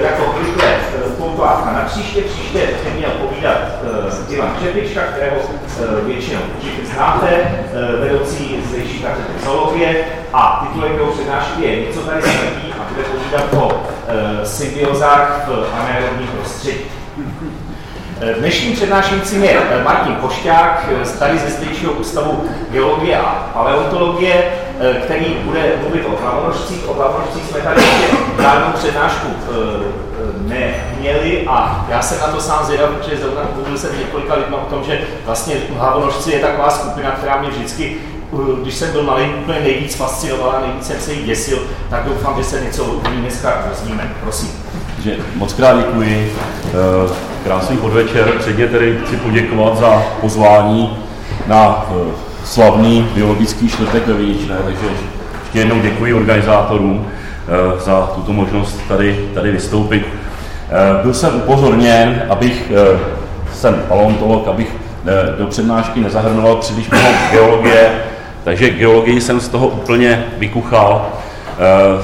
jako obvykle poutávka na příště. Příště měl povídat Ivan Čepička, kterého většinou určitě znáte, vedoucí zdejší katedry zoologie a titulek jeho přednášky je Něco tady smrdí a bude povídat o symbiozách v anaerobním prostředí. Dnešním přednášejícím je Martin Košťák, tady ze Zdejšího ústavu geologie a paleontologie, který bude mluvit o hlavonožcích. O hlavonožcích jsme tady žádnou přednášku neměli a já jsem na to sám zvědav, protože zrovna mluvil jsem několika lidmi o tom, že vlastně hlavonožci je taková skupina, která mě vždycky když jsem byl malý, úplně nejvíc fascinovala, nejvíc jsem se jí děsil, tak doufám, že se něco o ní dneska dozvíme. Prosím. Takže moc krát děkuji. Eh, krásný podvečer. Předně tedy chci poděkovat za pozvání na eh, slavný biologický čtvrtek ve Viničné, takže ještě jednou děkuji organizátorům eh, za tuto možnost tady, tady vystoupit. Byl jsem upozorněn, abych, jsem paleontolog, abych do přednášky nezahrnoval příliš mnoho geologie, takže geologii jsem z toho úplně vykuchal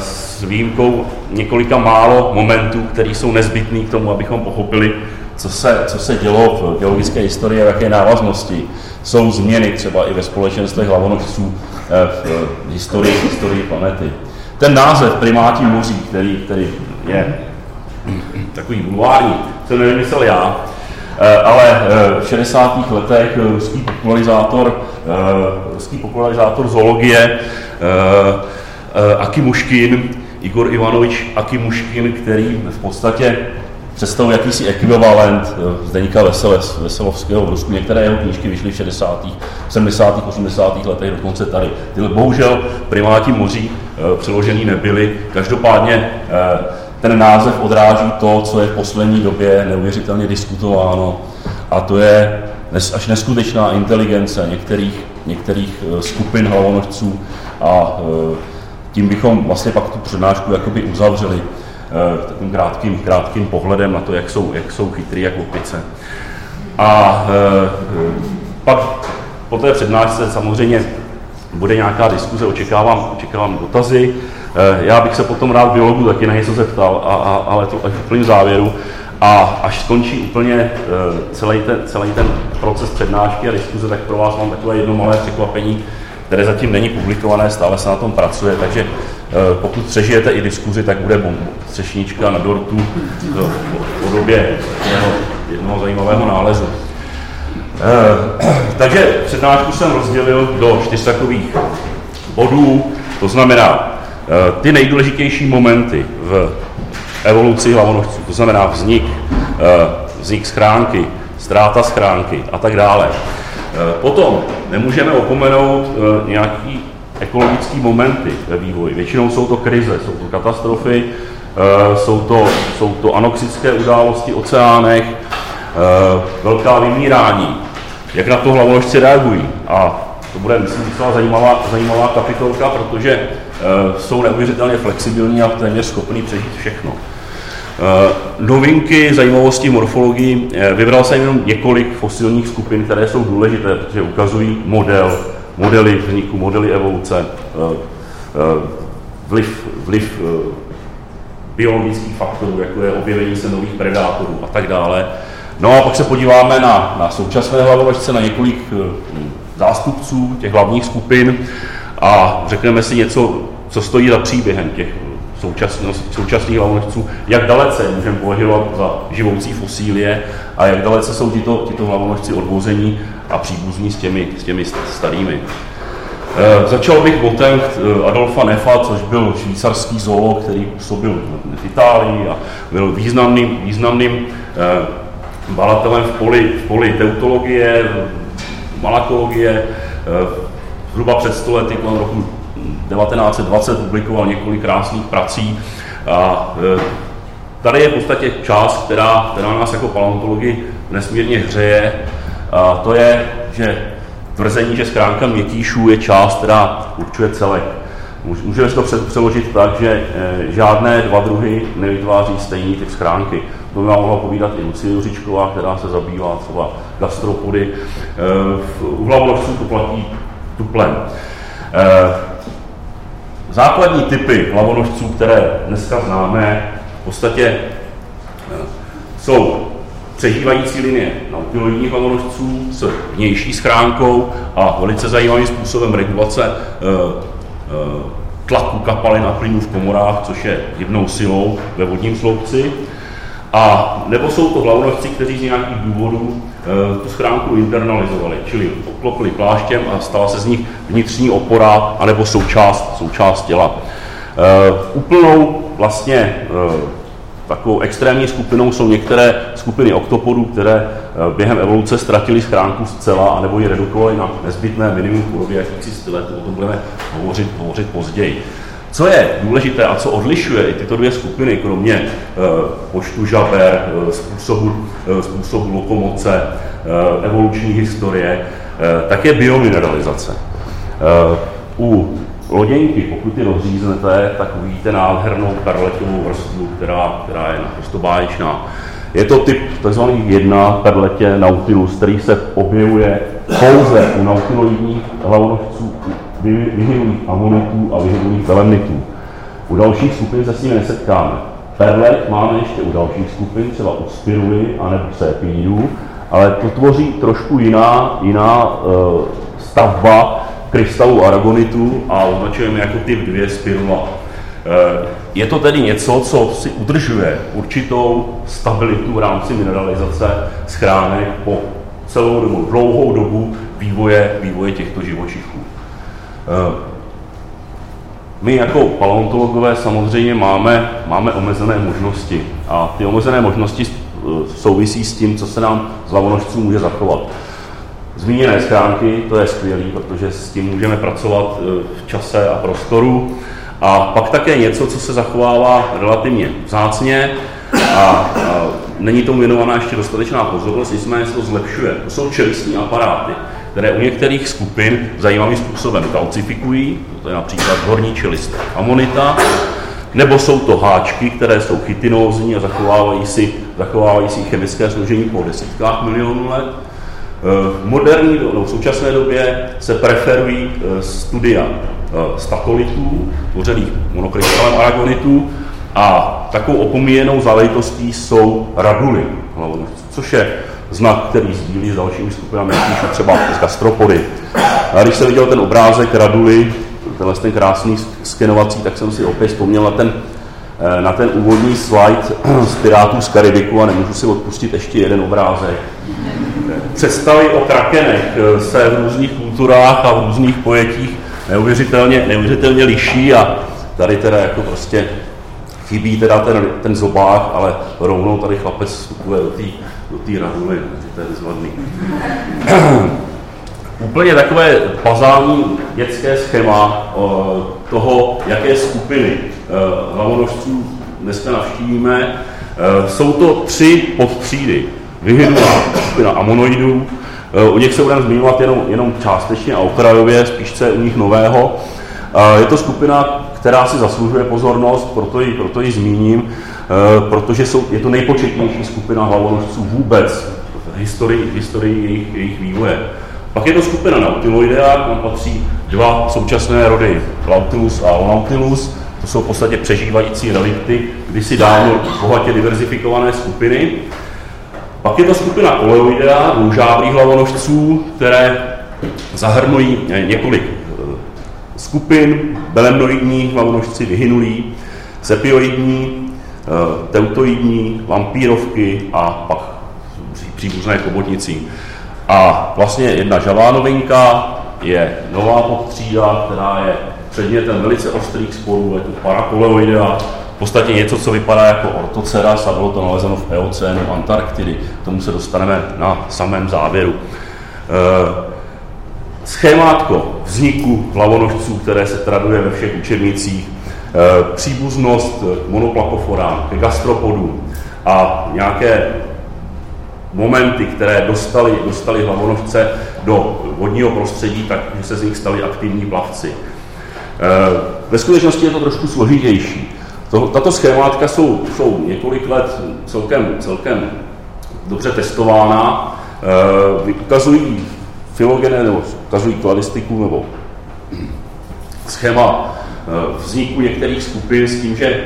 s výjimkou několika málo momentů, které jsou nezbytné k tomu, abychom pochopili, co se, co se dělo v geologické historii a jaké návaznosti jsou změny třeba i ve společenstvech hlavonožců eh, v historii, v historii planety. Ten název primátí moří, který, který je takový bulvární, jsem nevymyslel já, eh, ale eh, v 60. letech ruský popularizátor, ruský popularizátor zoologie Akimuškin Igor Ivanovič Akimuškin, který v podstatě představuje jakýsi ekvivalent eh, Zdeníka Vesele, Veselovského v Rusku. Některé jeho knížky vyšly v 60., 70., 80. letech, dokonce tady. Tyhle bohužel primáti moří eh, přeložený nebyly. Každopádně eh, ten název odráží to, co je v poslední době neuvěřitelně diskutováno, a to je až neskutečná inteligence některých, některých skupin hlavonožců a tím bychom vlastně pak tu přednášku jakoby uzavřeli eh, takovým krátkým, krátkým pohledem na to, jak jsou, jak jsou chytrý, jak opice. A e, pak po té přednášce samozřejmě bude nějaká diskuze, očekávám, očekávám dotazy. E, já bych se potom rád biologu taky na něco zeptal, a, a, ale to až v úplném závěru. A až skončí úplně celý ten, celý ten proces přednášky a diskuze, tak pro vás mám takové jedno malé překvapení, které zatím není publikované, stále se na tom pracuje, takže eh, pokud přežijete i diskuzi, tak bude střešnička na dortu v podobě jednoho, jednoho zajímavého nálezu. Eh, takže přednášku jsem rozdělil do čtyř takových bodů, to znamená eh, ty nejdůležitější momenty v evoluci hlavonožců, to znamená vznik, vznik schránky, ztráta schránky a tak dále. Eh, potom nemůžeme opomenout eh, nějaký ekologický momenty ve vývoji. Většinou jsou to krize, jsou to katastrofy, eh, jsou to, jsou to anoxické události oceánech, velká vymírání. Jak na to hlavoložci reagují? A to bude, myslím, docela zajímavá, zajímavá kapitolka, protože jsou neuvěřitelně flexibilní a téměř schopní přežít všechno. Eh, novinky, zajímavosti morfologii, eh, vybral jsem jenom několik fosilních skupin, které jsou důležité, protože ukazují model, modely vzniku, modely evoluce, eh, vliv, vliv biologických faktorů, jako je objevení se nových predátorů a tak dále. No a pak se podíváme na, na současné hlavonožce, na několik zástupců těch hlavních skupin a řekneme si něco, co stojí za příběhem těch současných hlavonožců, jak dalece můžeme považovat za živoucí fosílie a jak dalece jsou tito, tito hlavonožci odvození a příbuzní s těmi, s těmi starými. E, začal bych botem eh, Adolfa Nefa, což byl švýcarský zoolog, který působil v Itálii a byl významným, významným e, balatelem v poli, v poli teutologie, malakologie, e, zhruba před stolety kolem roku 1920 publikoval několik krásných prací a e, tady je v podstatě část, která, která nás jako paleontologi nesmírně hřeje. A to je, že tvrzení, že schránka mětíšů je část, která určuje celek. Můžeme si to přeložit tak, že e, žádné dva druhy nevytváří stejný typ schránky. To by vám mohla povídat i Lucie Juřičková, která se zabývá třeba gastropody. E, u hlavoložců to platí tuplem. Základní typy hlavonožců, které dneska známe, V podstatě jsou přežívající linie nautiloidních hlavonožců s vnější schránkou a velice zajímavým způsobem regulace tlaku kapalin a plynů v komorách, což je jednou silou ve vodním sloupci. A nebo jsou to hlavonožci, kteří z nějakých důvodů tu schránku internalizovali, čili obklopili pláštěm a stala se z nich vnitřní opora anebo součást, součást těla. E, úplnou vlastně e, takovou extrémní skupinou jsou některé skupiny oktopodů, které během evoluce ztratili schránku zcela, anebo ji redukovali na nezbytné minimum podobě jakýchsi skeletů. O tom budeme hovořit, hovořit později. Co je důležité a co odlišuje i tyto dvě skupiny, kromě e, počtu žaber, e, způsobu, e, způsobu lokomoce, evoluční historie, tak je biomineralizace. U loděnky, pokud ji rozříznete, tak uvidíte nádhernou perletovou vrstvu, která, která je naprosto báječná. Je to typ tzv. jedna perletě Nautilus, který se objevuje pouze u nautiloidních hlavonožců vyhynulých amonitů a vyhynulých belemnitů. U dalších skupin se s nimi nesetkáme. Perlet máme ještě u dalších skupin, třeba u spiruly a nebo sépidů, ale to tvoří trošku jiná, jiná uh, stavba krystalu aragonitu a označujeme jako typ 2 spirula. Eh, je to tedy něco, co si udržuje určitou stabilitu v rámci mineralizace schránek po celou dobu, dlouhou dobu vývoje, vývoje těchto živočichů. Eh, my jako paleontologové samozřejmě máme, máme omezené možnosti a ty omezené možnosti eh, souvisí s tím, co se nám z lavonožců může zachovat. Zmíněné schránky, to je skvělé, protože s tím můžeme pracovat v čase a prostoru. A pak také něco, co se zachovává relativně vzácně a, a není tomu věnovaná ještě dostatečná pozornost, nicméně se to zlepšuje. To jsou čelistní aparáty, které u některých skupin zajímavým způsobem kalcifikují, to je například horní čelist amonita, nebo jsou to háčky, které jsou chytinózní a zachovávají si, zachovávají si chemické složení po desítkách milionů let. V moderní, no, v současné době se preferují eh, studia Eh, statolitů, tvořených monokrystalem aragonitů, a takovou opomíjenou záležitostí jsou raduly což je znak, který sdílí s dalšími skupinami, píšu třeba z gastropody. A když jsem viděl ten obrázek raduly, tenhle ten krásný skenovací, tak jsem si opět vzpomněl na ten, eh, na ten úvodní slide z Pirátů z Karibiku a nemůžu si odpustit ještě jeden obrázek. Představy o krakenech eh, se v různých kulturách a v různých pojetích neuvěřitelně, neuvěřitelně liší a tady teda jako prostě chybí teda ten, ten zobák, ale rovnou tady chlapec vstupuje do té do tý raduly, to je zvadný. Úplně takové bazální dětské schéma toho, jaké skupiny hlavonožců dneska navštívíme. Jsou to tři podtřídy. Vyhynulá skupina amonoidů, O nich se budeme zmiňovat jenom, jenom částečně a okrajově, spíš u nich nového. Je to skupina, která si zaslužuje pozornost, proto ji, proto ji zmíním, protože jsou, je to nejpočetnější skupina hlavonožců vůbec v historii, v historii jejich, jejich vývoje. Pak je to skupina Nautiloidea, tam patří dva současné rody, Lautilus a Nautilus, to jsou v podstatě přežívající relikty, kdysi dávno bohatě diverzifikované skupiny. Pak je to skupina oleoidea, dvoužábrých hlavonožců, které zahrnují eh, několik eh, skupin, belemnoidní hlavonožci vyhynulí, sepioidní, eh, teutoidní, vampírovky a pak příbuzné kobotnicí. A vlastně jedna žavá novinka je nová podtřída, která je předmětem velice ostrých sporů, je to parakoleoidea, podstatě něco, co vypadá jako ortoceras a bylo to nalezeno v Eocénu Antarktidy. K tomu se dostaneme na samém závěru. E, schémátko vzniku hlavonožců, které se traduje ve všech učebnicích, příbuznost k monoplakoforám, ke gastropodům a nějaké momenty, které dostali, dostali hlavonožce do vodního prostředí, tak že se z nich stali aktivní plavci. E, ve skutečnosti je to trošku složitější. To, tato schémátka jsou, jsou několik let celkem, celkem dobře testována, ukazují filogené nebo ukazují kladistiku nebo schéma vzniku některých skupin s tím, že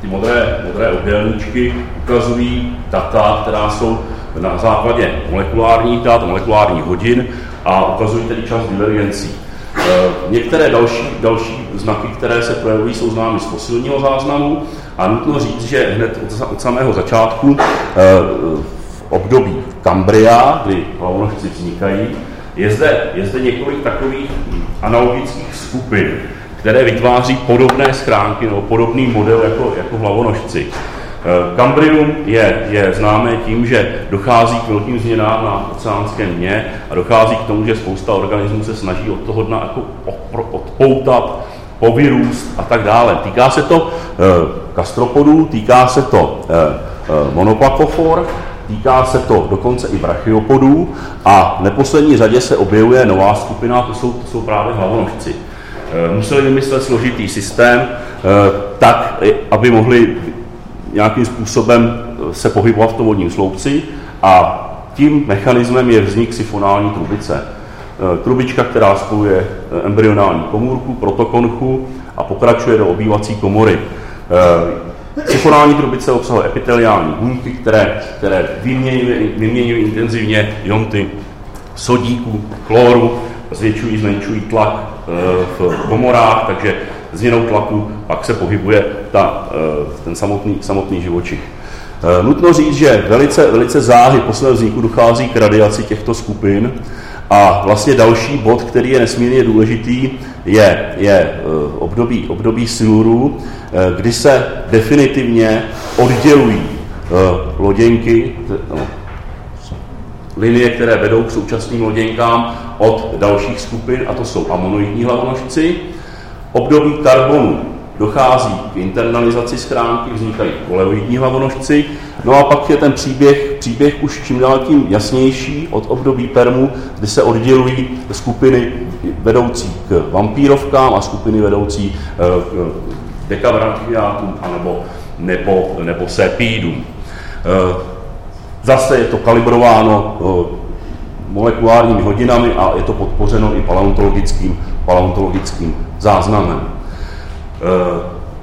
ty modré, modré obdélníčky ukazují data, která jsou na základě molekulárních dat, molekulárních hodin a ukazují tedy čas divergencí. Eh, některé další, další znaky, které se projevují, jsou známy z fosilního záznamu a nutno říct, že hned od, od samého začátku eh, v období Kambria, kdy hlavonožci vznikají, je zde, je zde několik takových analogických skupin, které vytváří podobné schránky nebo podobný model jako, jako hlavonožci. Kambrium eh, je, je známé tím, že dochází k velkým změnám na oceánském dně a dochází k tomu, že spousta organismů se snaží od toho dna jako odpoutat, povyrůst a tak dále. Týká se to e, kastropodů, týká se to e, e, monoplakofor, týká se to dokonce i brachiopodů a v neposlední řadě se objevuje nová skupina, to jsou, to jsou právě hlavonožci. Museli vymyslet složitý systém tak, aby mohli nějakým způsobem eh, se pohybovat v tom vodním sloupci a tím mechanismem je vznik sifonální trubice. Eh, trubička, která spojuje eh, embryonální komůrku, protokonchu a pokračuje do obývací komory. Sifonální trubice obsahuje epiteliální buňky, které, které vyměňují, vyměňují intenzivně ionty sodíku, chloru, zvětšují, zmenšují tlak v komorách, takže změnou tlaku pak se pohybuje ta, eh, ten samotný, samotný živočich. Eh, nutno říct, že velice, velice záhy po svém vzniku dochází k radiaci těchto skupin a vlastně další bod, který je nesmírně důležitý, je, je eh, období, období siluru, kdy se definitivně oddělují loděnky, no, linie, které vedou k současným loděnkám od dalších skupin, a to jsou amonoidní hlavonožci, období karbonu dochází k internalizaci schránky, vznikají koleoidní hlavonožci, no a pak je ten příběh, příběh už čím dál tím jasnější od období permu, kdy se oddělují skupiny vedoucí k vampírovkám a skupiny vedoucí eh, k dekavrantiátům anebo nebo, nebo sepídům. Eh, zase je to kalibrováno eh, molekulárními hodinami a je to podpořeno i paleontologickým, paleontologickým záznamem. E,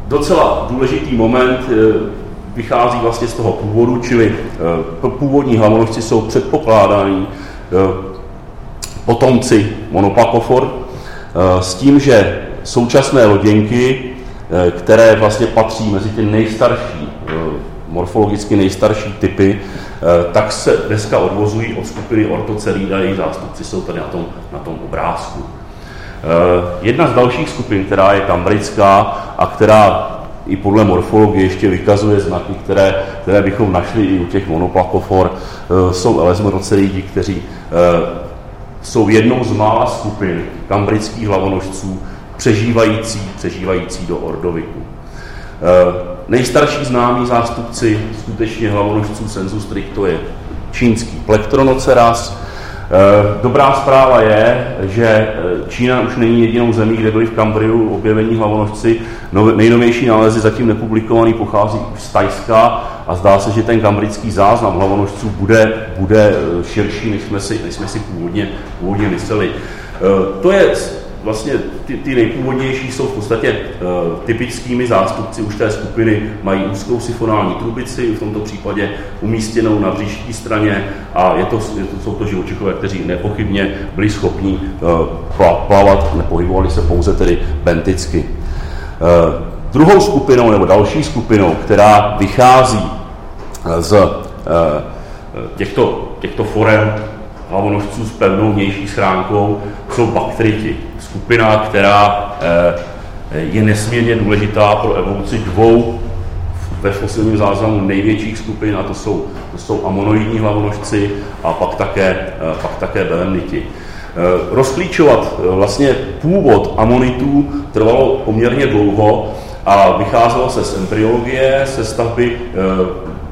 docela důležitý moment e, vychází vlastně z toho původu, čili původní hlavonožci jsou předpokládaní potomci monopakofor s tím, že současné loděnky, které vlastně patří mezi ty nejstarší, morfologicky nejstarší typy, tak se dneska odvozují od skupiny ortocelída, jejich zástupci jsou tady na tom, na tom obrázku. Eh, jedna z dalších skupin, která je kambrická a která i podle morfologie ještě vykazuje znaky, které, které bychom našli i u těch monoplakofor, eh, jsou elezmorocelídi, kteří eh, jsou jednou z mála skupin kambrických hlavonožců přežívající, přežívající do ordoviku. Nejstarší známí zástupci skutečně hlavonožců sensu stricto je čínský plektronoceras, Eh, dobrá zpráva je, že eh, Čína už není jedinou zemí, kde byli v Kambriu objevení hlavonožci. Nejnovější nálezy zatím nepublikovaný pochází z Tajska a zdá se, že ten kambrický záznam hlavonožců bude, bude eh, širší, než jsme si, než jsme si původně, původně mysleli. To je vlastně ty, ty nejpůvodnější jsou v podstatě uh, typickými zástupci už té skupiny, mají úzkou sifonální trubici, v tomto případě umístěnou na bříští straně a je to, je to, jsou to živočichové, kteří nepochybně byli schopni uh, plavat, nepohybovali se pouze tedy benticky. Uh, druhou skupinou nebo další skupinou, která vychází z těchto, těchto forem hlavonožců s pevnou vnější schránkou, jsou bakteriti skupina, která eh, je nesmírně důležitá pro evoluci dvou ve fosilním záznamu největších skupin, a to jsou, to jsou amonoidní hlavonožci a pak také, eh, pak také belemniti. Eh, rozklíčovat vlastně původ amonitů trvalo poměrně dlouho a vycházelo se z embryologie, se stavby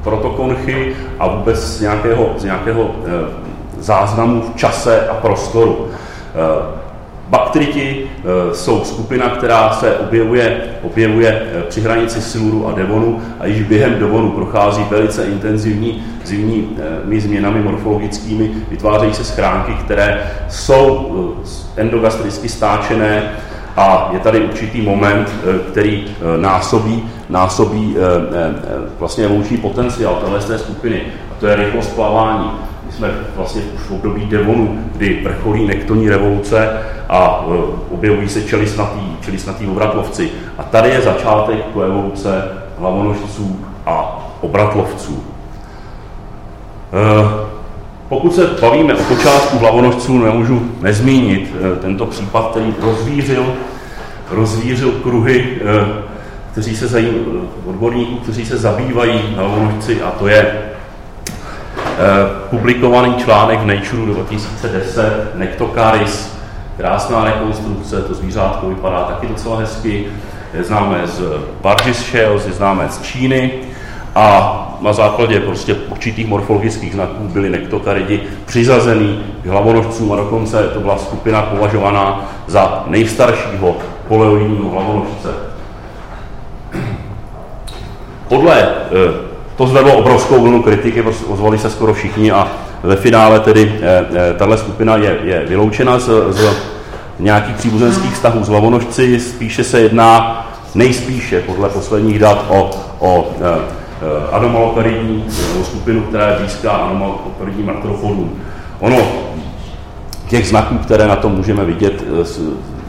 protokonchy a vůbec z nějakého, z nějakého záznamu v čase a prostoru. Baktriti e, jsou skupina, která se objevuje, objevuje e, při hranici Siluru a Devonu a již během Devonu prochází velice intenzivní zimními změnami morfologickými, vytvářejí se schránky, které jsou endogastricky stáčené a je tady určitý moment, který násobí násobí vlastně evoluční potenciál téhle skupiny, a to je rychlost plavání. Jsme vlastně už v období Devonu, kdy vrcholí nektoní revoluce a objevují se čelisnatý, čelisnatý obratlovci. A tady je začátek evoluce hlavonožců a obratlovců. Pokud se bavíme o počátku hlavonožců, nemůžu nezmínit eh, tento případ, který rozvířil, rozvířil kruhy, kteří se zají, odborníků, kteří se zabývají hlavonožci, a to je publikovaný článek v Nature 2010 Nectocaris, krásná rekonstrukce, to zvířátko vypadá taky docela hezky, je známé z Bargis Shells, je známé z Číny a na základě prostě určitých morfologických znaků byli nektokaridi přizazený k hlavonožcům a dokonce to byla skupina považovaná za nejstaršího poleoidního hlavonožce. Podle, eh, to zvedlo obrovskou vlnu kritiky, ozvali se skoro všichni a ve finále tedy eh, eh, tahle skupina je, je vyloučena z, z nějakých příbuzenských vztahů s hlavonožci, spíše se jedná nejspíše podle posledních dat o, o Eh, skupinu, která je blízká anomalokaridním artropodům. Ono, těch znaků, které na tom můžeme vidět, eh,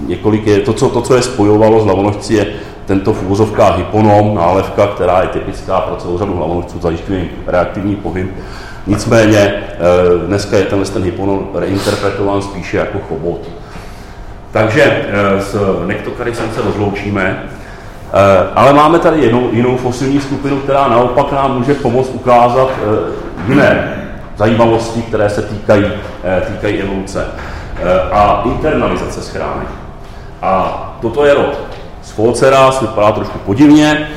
několik je, to, co, to, co je spojovalo s hlavonožci, je tento v hyponom, nálevka, která je typická pro celou řadu hlavonožců, zajišťuje reaktivní pohyb. Nicméně eh, dneska je tenhle ten hyponom reinterpretován spíše jako chobot. Takže s nektokaricem se rozloučíme. Eh, ale máme tady jinou, jinou fosilní skupinu, která naopak nám může pomoct ukázat eh, jiné zajímavosti, které se týkají, eh, týkají evoluce a internalizace schránek. A toto je rod Spolceras, vypadá trošku podivně.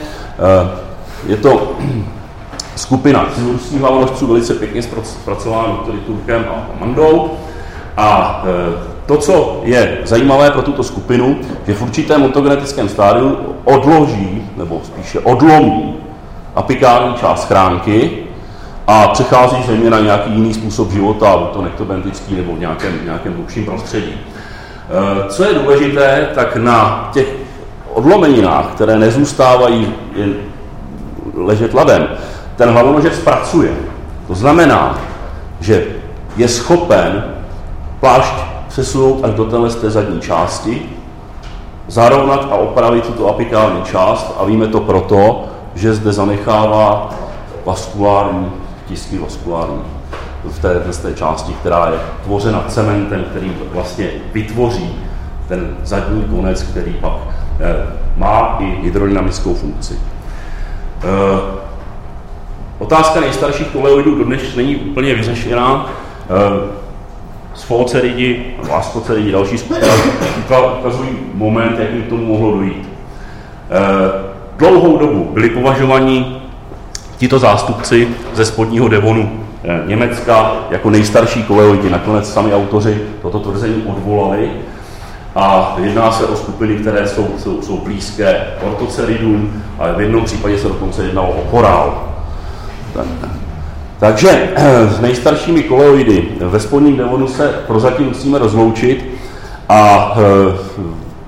Je to skupina silurských hlavonožců, velice pěkně zpracována doktory Turkem a Mandou. A to, co je zajímavé pro tuto skupinu, že v určitém ontogenetickém stádiu odloží, nebo spíše odlomí apikální část schránky a přechází země na nějaký jiný způsob života, buď to nektobentický nebo v nějakém, nějakém hlubším prostředí. E, co je důležité, tak na těch odlomeninách, které nezůstávají jen ležet ladem, ten hlavonožec pracuje. To znamená, že je schopen plášť přesunout až do téhle té zadní části, zarovnat a opravit tuto apikální část a víme to proto, že zde zanechává vaskulární, tisky vaskulární v té, v té části, která je tvořena cementem, který vlastně vytvoří ten zadní konec, který pak má i hydrodynamickou funkci. Eh, otázka nejstarších koleoidů dodnes není úplně vyřešená. Eh, Sfoloceridi, Laskoceridi, další skupina ukazují moment, jakým k tomu mohlo dojít. Eh, dlouhou dobu byli považovaní tito zástupci ze spodního Devonu eh, Německa jako nejstarší kolejoidi. Nakonec sami autoři toto tvrzení odvolali a jedná se o skupiny, které jsou, jsou, jsou blízké ortoceridům a v jednom případě se dokonce jednalo o korál. Takže s nejstaršími koloidy ve spodním Devonu se prozatím musíme rozloučit a eh,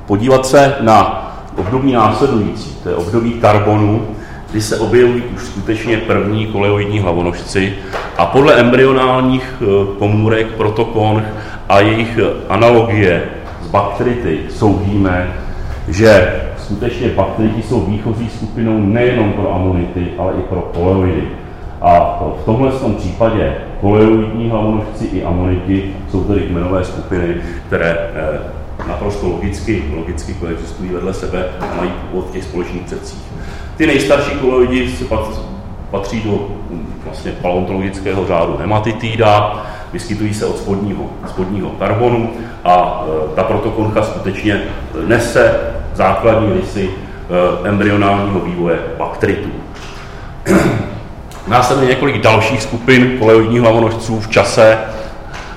podívat se na období následující, to je období karbonu, kdy se objevují už skutečně první kolejoidní hlavonožci a podle embryonálních eh, komůrek, protokon a jejich analogie s bakterity soudíme, že skutečně bakterity jsou výchozí skupinou nejenom pro amonity, ale i pro kolejoidy. A v tomhle tom případě kolejoidní hlavonožci i amoniti jsou tedy kmenové skupiny, které eh, naprosto logicky, logicky koexistují vedle sebe a mají původ v těch společných předcích. Ty nejstarší kolejoidi se patří do hm, vlastně paleontologického řádu hematitida, vyskytují se od spodního, spodního karbonu a e, ta protokoncha skutečně nese základní rysy e, embryonálního vývoje bakteritů. Následuje několik dalších skupin kolejoidních hlavonožců v čase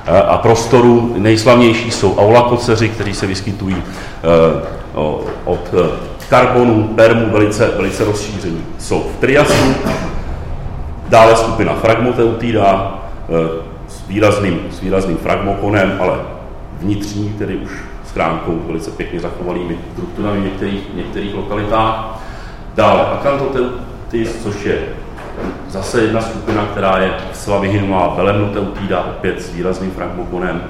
eh, a prostoru. Nejslavnější jsou aulakoceři, kteří se vyskytují od karbonu, permu velice, velice rozšíření. Jsou v triasu, dále skupina fragmoteutida s výrazným, s výrazným fragmokonem, ale vnitřní, tedy už s kránkou velice pěkně zachovanými strukturami v některých, některých lokalitách. Dále Acanthotheutis, což je zase jedna skupina, která je zcela vyhynulá Belemnoteutída, opět s výrazným fragmokonem.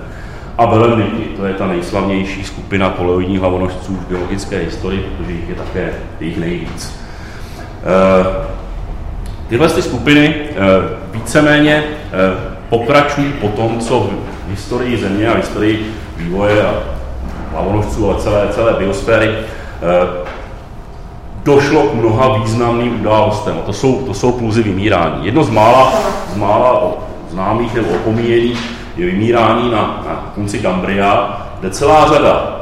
A Belemniky, to je ta nejslavnější skupina koloidních hlavonožců v biologické historii, protože jich je také jich nejvíc. Eh, tyhle ty skupiny eh, víceméně eh, pokračují po tom, co v historii Země a v historii vývoje a hlavonožců, ale celé, celé biosféry došlo k mnoha významným událostem. A to jsou, to jsou pluzy vymírání. Jedno z mála, z mála známých nebo opomíjených je vymírání na, na konci Kambria, kde celá řada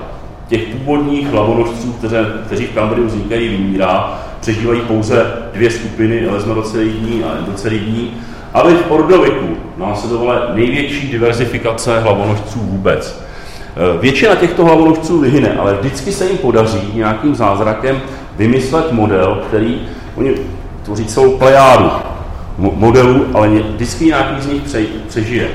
těch původních hlavonožců, kteře, kteří v Kambriu vznikají, vymírá, přežívají pouze dvě skupiny, elezmeroceridní a endoceridní, ale v Ordoviku následovala největší diverzifikace hlavonožců vůbec. E, většina těchto hlavonožců vyhyne, ale vždycky se jim podaří nějakým zázrakem vymyslet model, který, oni tvoří celou plejádu modelů, ale vždycky nějaký z nich přežije.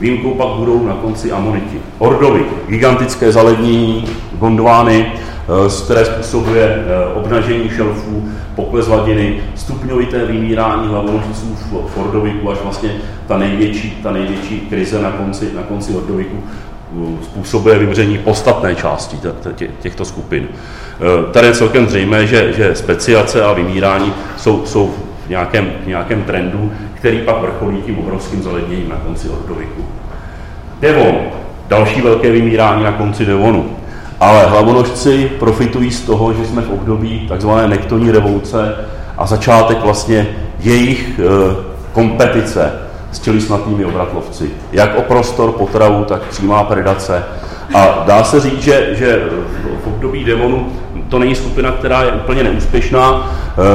Výjimkou pak budou na konci amoniti. Ordovy, gigantické zalednění, gondvány, eh, které způsobuje eh, obnažení šelfů, pokles hladiny, stupňovité vymírání hlavonožců v Ordoviku, až vlastně ta největší, ta největší krize na konci, na konci Ordoviku eh, způsobuje vymření podstatné části těchto skupin. Tady je celkem zřejmé, že, že speciace a vymírání jsou, jsou v nějakém, v nějakém trendu, který pak vrcholí tím obrovským zaledněním na konci Ordoviku. Devon, další velké vymírání na konci Devonu. Ale hlavonožci profitují z toho, že jsme v období takzvané nektonní revoluce a začátek vlastně jejich e, kompetice s tělisnatými obratlovci. Jak o prostor, potravu, tak přímá predace. A dá se říct, že, že v období Devonu to není skupina, která je úplně neúspěšná,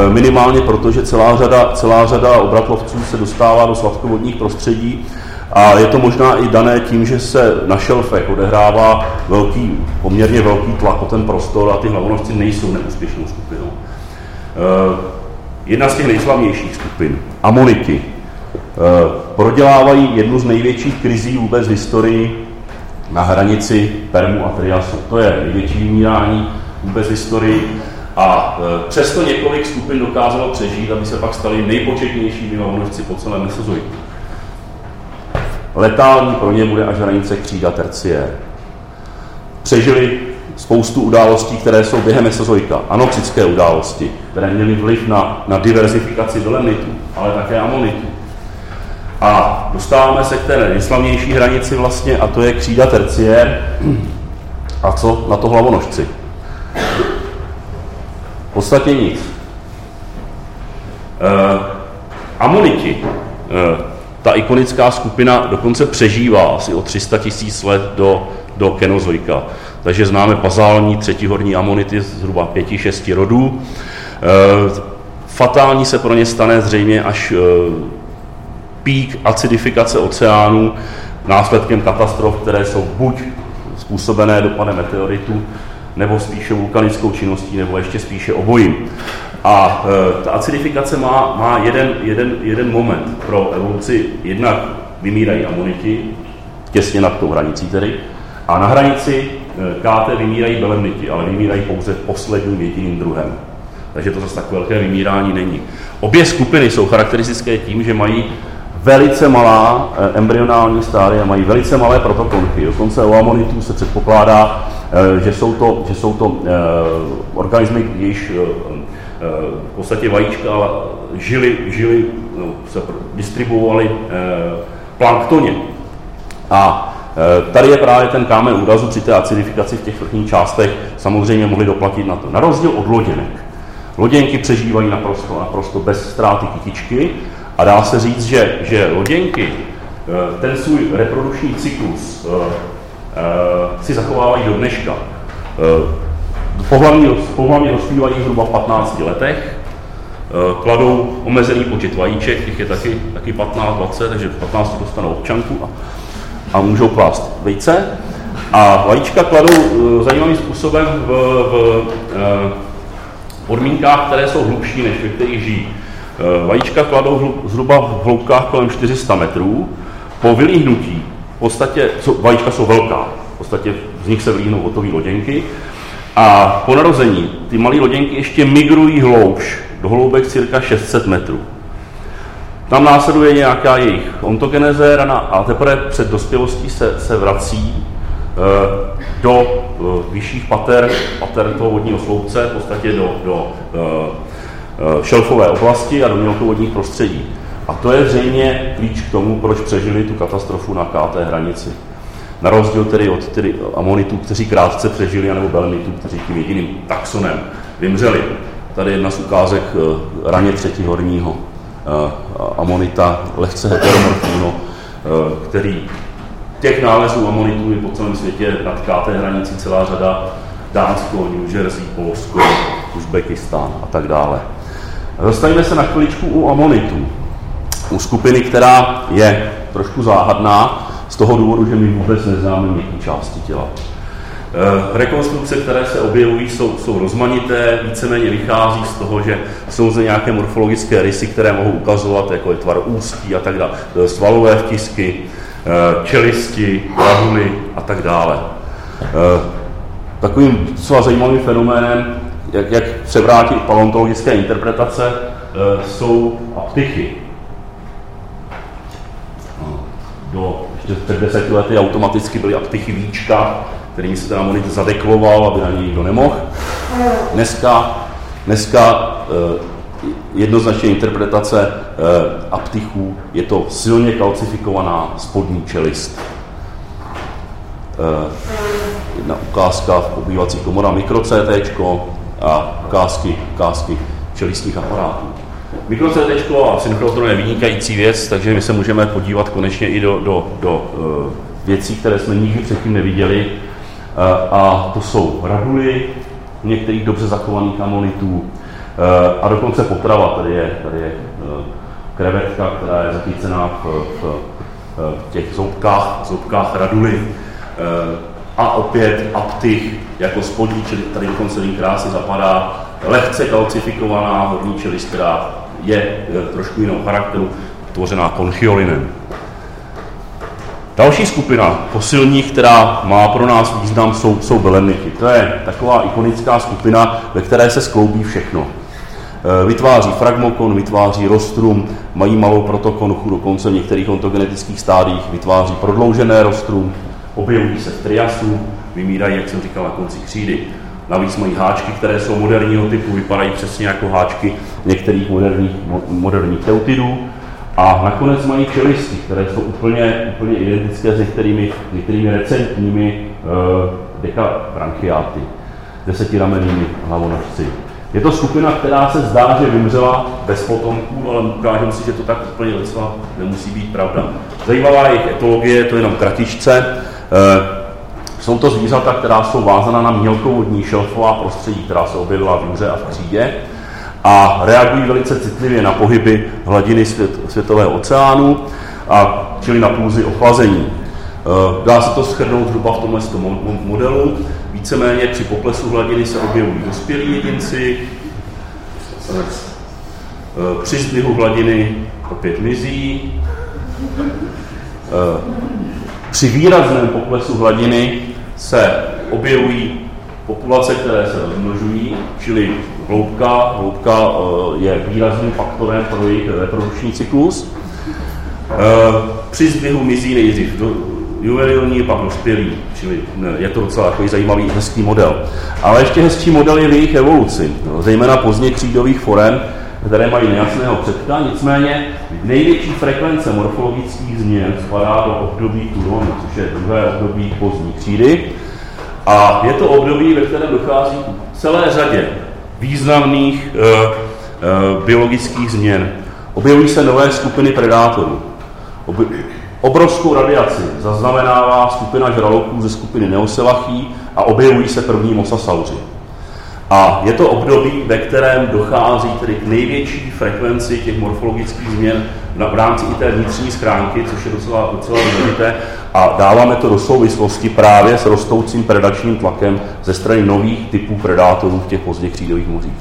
e, minimálně proto, že celá řada, celá řada obratlovců se dostává do sladkovodních prostředí a je to možná i dané tím, že se na šelfech odehrává velký, poměrně velký tlak o ten prostor a ty hlavonožci nejsou neúspěšnou skupinou. Jedna z těch nejslavnějších skupin, amoniti, e, prodělávají jednu z největších krizí vůbec v historii na hranici Permu a Triasu. To je největší vymírání vůbec v historii. A e, přesto několik skupin dokázalo přežít, aby se pak stali nejpočetnějšími hlavonožci po celém Mesozoiku. Letální pro ně bude až hranice křída terciér. Přežili spoustu událostí, které jsou během mesozoika, anoxické události, které měly vliv na, na diverzifikaci dolemnitu, ale také amonitu. A dostáváme se k té nejslavnější hranici vlastně, a to je křída terciér. A co na to hlavonožci? V podstatě nic. E, amoniti, e, ta ikonická skupina dokonce přežívá asi o 300 tisíc let do, do kenozoika. Takže známe bazální třetihorní amonity zhruba 5-6 rodů. E, fatální se pro ně stane zřejmě až e, pík acidifikace oceánů následkem katastrof, které jsou buď způsobené dopadem meteoritu, nebo spíše vulkanickou činností, nebo ještě spíše obojím. A e, ta acidifikace má, má jeden, jeden, jeden moment pro evoluci. Jednak vymírají amoniti, těsně nad tou hranicí tedy, a na hranici e, KT vymírají belemniti, ale vymírají pouze posledním jediným druhem. Takže to zase tak velké vymírání není. Obě skupiny jsou charakteristické tím, že mají velice malá e, embryonální stádia, mají velice malé protokonky. Dokonce u amonitů se předpokládá, že jsou to, že jsou to organismy, jejichž v podstatě vajíčka žili, žili no, se distribuovali eh, planktoně. A eh, Tady je právě ten kámen úrazu při té acidifikaci v těch vrchních částech samozřejmě mohli doplatit na to. Na rozdíl od loděnek. Loděnky přežívají naprosto, naprosto bez ztráty kytičky a dá se říct, že, že loděnky eh, ten svůj reprodukční cyklus si zachovávají do dneška. Pohlavní, pohlavně rozpívají zhruba v 15 letech, eh, kladou omezený počet vajíček, těch je taky, taky 15-20, takže v 15 dostanou občanku a, a můžou klást vejce. A vajíčka kladou eh, zajímavým způsobem v, v, eh, podmínkách, které jsou hlubší, než ve kterých žijí. Vajíčka kladou zhruba v hloubkách kolem 400 metrů. Po vylíhnutí, v podstatě, vajíčka jsou velká, v podstatě z nich se vylíhnou hotové loděnky, A po narození ty malé loděnky ještě migrují hloubš, do hloubek cirka 600 metrů. Tam následuje nějaká jejich ontogeneze rana a teprve před dospělostí se, se vrací e, do e, vyšších pater, pater toho vodního sloupce, v podstatě do, do e, šelfové oblasti a do mělkovodních prostředí. A to je zřejmě klíč k tomu, proč přežili tu katastrofu na KT hranici. Na rozdíl tedy od tedy amonitů, kteří krátce přežili, anebo belmitů, kteří tím jediným taxonem vymřeli. Tady jedna z ukázek raně třetí horního amonita, lehce heteromorfního, který těch nálezů amonitů je po celém světě nad KT hranicí celá řada Dánsko, New Jersey, Polsko, Uzbekistán a tak dále. Zastavíme se na chviličku u amonitů. U skupiny, která je trošku záhadná, z toho důvodu, že my vůbec neznáme měkké části těla. Eh, rekonstrukce, které se objevují, jsou, jsou rozmanité, víceméně vychází z toho, že jsou zde nějaké morfologické rysy, které mohou ukazovat, jako je tvar ústí a tak dále, eh, svalové vtisky, eh, čelisti, rahuly a tak dále. Takovým docela zajímavým fenoménem, jak, jak převrátit paleontologické interpretace, jsou aptychy. No, do ještě před deseti lety automaticky byly aptychy víčka, kterými se ten amonit zadekloval, aby na něj nikdo nemohl. Dneska, dneska eh, jednoznačně interpretace eh, aptichů je to silně kalcifikovaná spodní čelist. Eh, jedna ukázka v obývací komora mikro-CT a ukázky, ukázky čelistních aparátů. Mikro-CT a synchrotron je vynikající věc, takže my se můžeme podívat konečně i do, do, do věcí, které jsme nikdy předtím neviděli. A to jsou raduly, některých dobře zachovaných amonitů a dokonce potrava. Tady je, tady je krevetka, která je zachycená v, v, v těch zoubkách, zoubkách raduly. A opět aptych jako spodní, čili tady dokonce krásně zapadá lehce kalcifikovaná horní čelist, která je trošku jinou charakteru, tvořená konchiolinem. Další skupina fosilních, která má pro nás význam, jsou, jsou belemniky. To je taková ikonická skupina, ve které se skloubí všechno. E, vytváří fragmokon, vytváří rostrum, mají malou protokonchu, dokonce v některých ontogenetických stádiích vytváří prodloužené rostrum, objevují se v triasu, vymírají, jak jsem říkal, na konci křídy. Navíc mají háčky, které jsou moderního typu, vypadají přesně jako háčky některých moderních, moderních teutidů. A nakonec mají čelisti, které jsou úplně, úplně identické s některými, některými recentními uh, dekabranchiáty, desetiramennými hlavonožci. Je to skupina, která se zdá, že vymřela bez potomků, ale ukážeme si, že to tak úplně docela nemusí být pravda. Zajímavá je etologie, to je jenom kratičce. Uh, jsou to zvířata, která jsou vázána na mělkovodní šelfová prostředí, která se objevila v Juře a v Křídě a reagují velice citlivě na pohyby hladiny svět, světového oceánu, a, čili na půzy ochlazení. E, dá se to schrnout zhruba v tomhle modelu. Víceméně při poklesu hladiny se objevují dospělí jedinci, e, při zdvihu hladiny opět mizí, e, při výrazném poklesu hladiny se objevují populace, které se rozmnožují, čili hloubka, hloubka eh, je výrazným faktorem pro jejich reprodukční cyklus. Eh, při zdvihu mizí nejdřív do, juvenilní, pak dospělý, čili je to docela takový zajímavý, hezký model. Ale ještě hezčí model je v jejich evoluci, no, zejména pozdně křídových forem, které mají nejasného předka, nicméně největší frekvence morfologických změn spadá do období Turonu, což je druhé období pozdní křídy. A je to období, ve kterém dochází celé řadě významných e, e, biologických změn. Objevují se nové skupiny predátorů. Ob, obrovskou radiaci zaznamenává skupina žraloků ze skupiny neoselachí a objevují se první mosasauři. A je to období, ve kterém dochází tedy k největší frekvenci těch morfologických změn v rámci i té vnitřní schránky, což je docela, docela důležité, a dáváme to do souvislosti právě s rostoucím predačním tlakem ze strany nových typů predátorů v těch pozdě křídových mořích.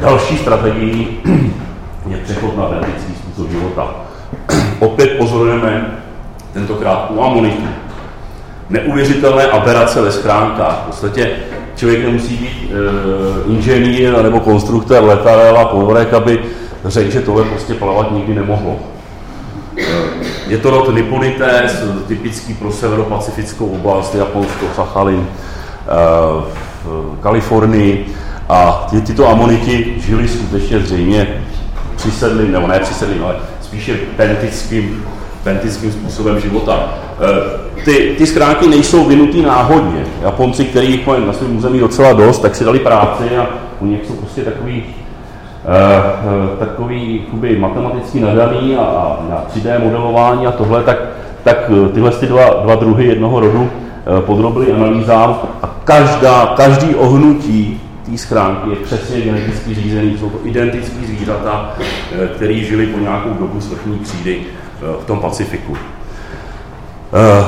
Další strategií je přechod na benetický způsob života. Opět pozorujeme tentokrát u amonitu. Neuvěřitelné aberace ve schránkách. V podstatě člověk nemusí být uh, inženýr nebo konstruktor letadel a povorek, aby řekl, že tohle prostě plavat nikdy nemohlo. Je to rod Nipponites, typický pro severopacifickou oblast, Japonsko, Sachalin, v Kalifornii. A ty, tyto amonity žili skutečně zřejmě přisedlým, nebo ne přisedlým, ale spíše pentickým, pentickým způsobem života. E, ty, ty schránky nejsou vynutý náhodně. Japonci, kteří jich mají na svém území docela dost, tak si dali práci a u nich jsou prostě takový takový jakoby, matematicky nadaný a, a na 3D modelování a tohle, tak, tak tyhle ty dva, dva druhy jednoho rodu uh, podrobili analýzám a každá, každý ohnutí té schránky je přesně geneticky řízený, jsou to identické zvířata, eh, které žili po nějakou dobu svrchní křídy eh, v tom Pacifiku. Eh,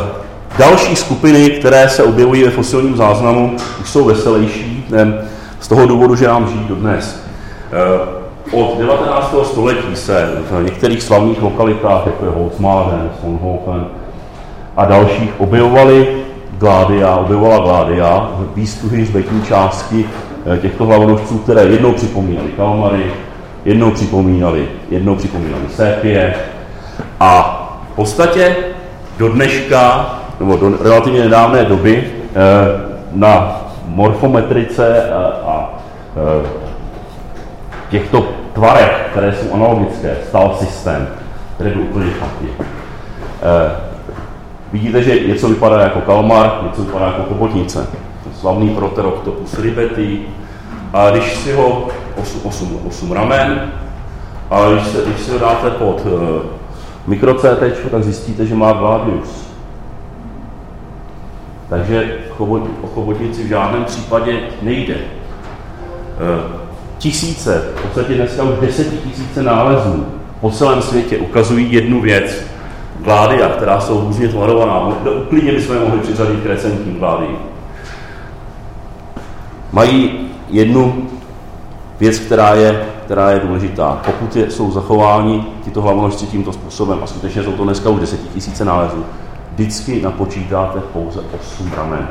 další skupiny, které se objevují ve fosilním záznamu, už jsou veselější, z toho důvodu, že nám žijí dodnes. Od 19. století se v některých slavných lokalitách, jako je Holzmaden, Stonhofen a dalších, objevovaly gládia, objevovala gládia, výstuhy hřbetní části Eh, těchto hlavonožců, které jednou připomínali kalmary, jednou připomínali, jednou připomínali sépie a v podstatě do dneška, nebo do relativně nedávné doby, eh, na morfometrice a, a eh, těchto tvarech, které jsou analogické, stal systém, který byl úplně špatně. Vidíte, že něco vypadá jako kalmar, něco vypadá jako chobotnice slavný Proteroktopus ribeti, a když si ho 8, 8, 8 ramen, a když, se, když si ho dáte pod uh, eh, mikro CT, tak zjistíte, že má gladius. Takže o chobotnici v žádném případě nejde. Uh, tisíce, v podstatě dneska už desetitisíce nálezů po celém světě ukazují jednu věc. Gládia, která jsou různě tvarovaná. Uklidně bychom je mohli přiřadit k recentním gládii mají jednu věc, která je, která je důležitá. Pokud je, jsou zachováni tyto hlavonožci tímto způsobem, a skutečně jsou to dneska už desetitisíce nálezů, vždycky napočítáte pouze 8 ramen.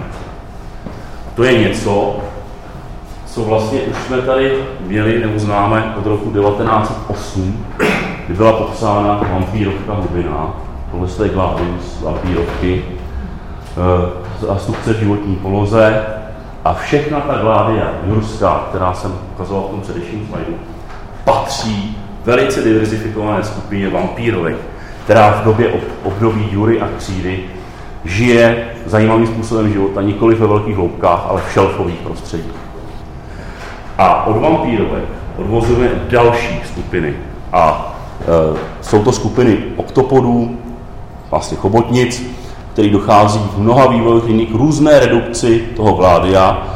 To je něco, co vlastně už jsme tady měli nebo známe od roku 1908, kdy byla popsána vampírovka hlubina, tohle je gladius vampírovky, eh, zástupce životní poloze, a všechna ta gládia jurská, která jsem ukazoval v tom předeším slajdu, patří velice diverzifikované skupině vampírovek, která v době období jury a křídy žije zajímavým způsobem života, nikoli ve velkých hloubkách, ale v šelfových prostředích. A od vampírovek odvozujeme další skupiny. A e, jsou to skupiny oktopodů, vlastně chobotnic, který dochází v mnoha vývojových k různé redukci toho gládia,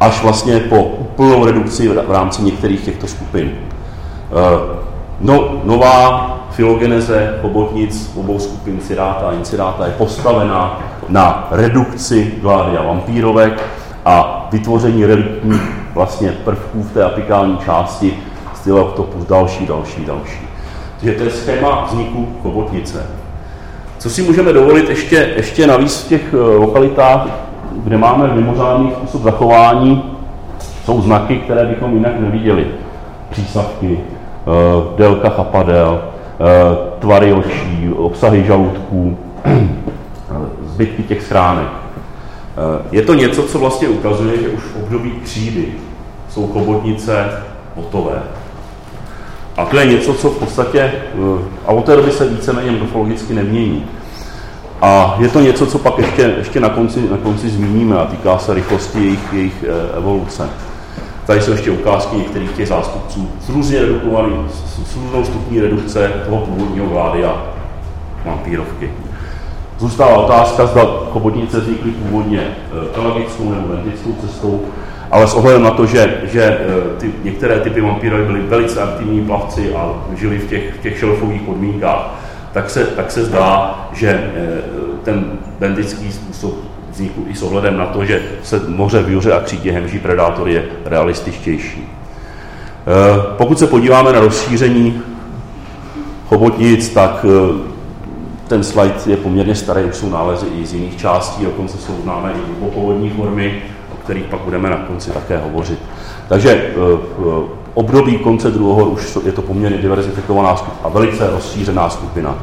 až vlastně po úplnou redukci v rámci některých těchto skupin. Eh, no, nová filogeneze chobotnic obou skupin ciráta a inciráta je postavena na redukci gládia vampírovek a vytvoření reliktních vlastně prvků v té apikální části Styloktopus další, další, další. Takže to je schéma vzniku chobotnice. Co si můžeme dovolit ještě, ještě navíc v těch eh, lokalitách, kde máme mimořádný způsob zachování, jsou znaky, které bychom jinak neviděli. Přísavky, eh, délka chapadel, eh, tvary očí, obsahy žaludků, zbytky těch schránek. Je to něco, co vlastně ukazuje, že už v období křídy jsou chobotnice hotové. A to je něco, co v podstatě, eh, a od té doby se víceméně morfologicky nemění. A je to něco, co pak ještě, ještě na, konci, na konci zmíníme a týká se rychlosti jejich, jejich eh, evoluce. Tady jsou ještě ukázky některých těch zástupců s různě redukovaný, s různou stupní redukce toho původního gládia vampírovky. Zůstává otázka, zda chobotnice vznikly původně pelagickou nebo ventickou cestou, ale s ohledem na to, že, že e, ty, některé typy vampírů byly velice aktivní plavci a žili v těch, v těch šelfových podmínkách, tak se, tak se zdá, že e, ten bendický způsob vzniku i s ohledem na to, že se moře v juře a křítě hemží predátor je realističtější. E, pokud se podíváme na rozšíření chobotnic, tak ten slide je poměrně starý, už jsou nálezy i z jiných částí, dokonce jsou známé i popovodní formy, kterých pak budeme na konci také hovořit. Takže v období konce druhého už je to poměrně diverzifikovaná skupina a velice rozšířená skupina.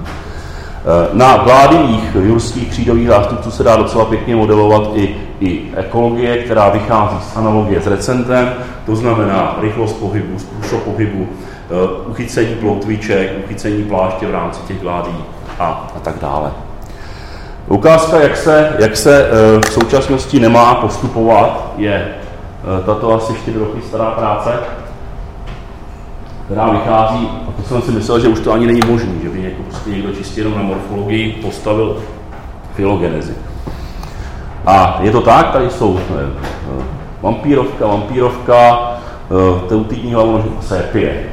Na vládních jurských křídových zástupců se dá docela pěkně modelovat i, i ekologie, která vychází z analogie s recentem, to znamená rychlost pohybu, způsob pohybu, uchycení ploutviček, uchycení pláště v rámci těch vládí a, a tak dále. Ukázka, jak se, jak se eh, v současnosti nemá postupovat, je eh, tato asi 4 roky stará práce, která vychází, a to jsem si myslel, že už to ani není možné, že by jako prostě někdo čistě jenom na morfologii postavil filogenezi. A je to tak, tady jsou ne, eh, vampírovka, vampírovka, teutidní hlavonoží a sépie.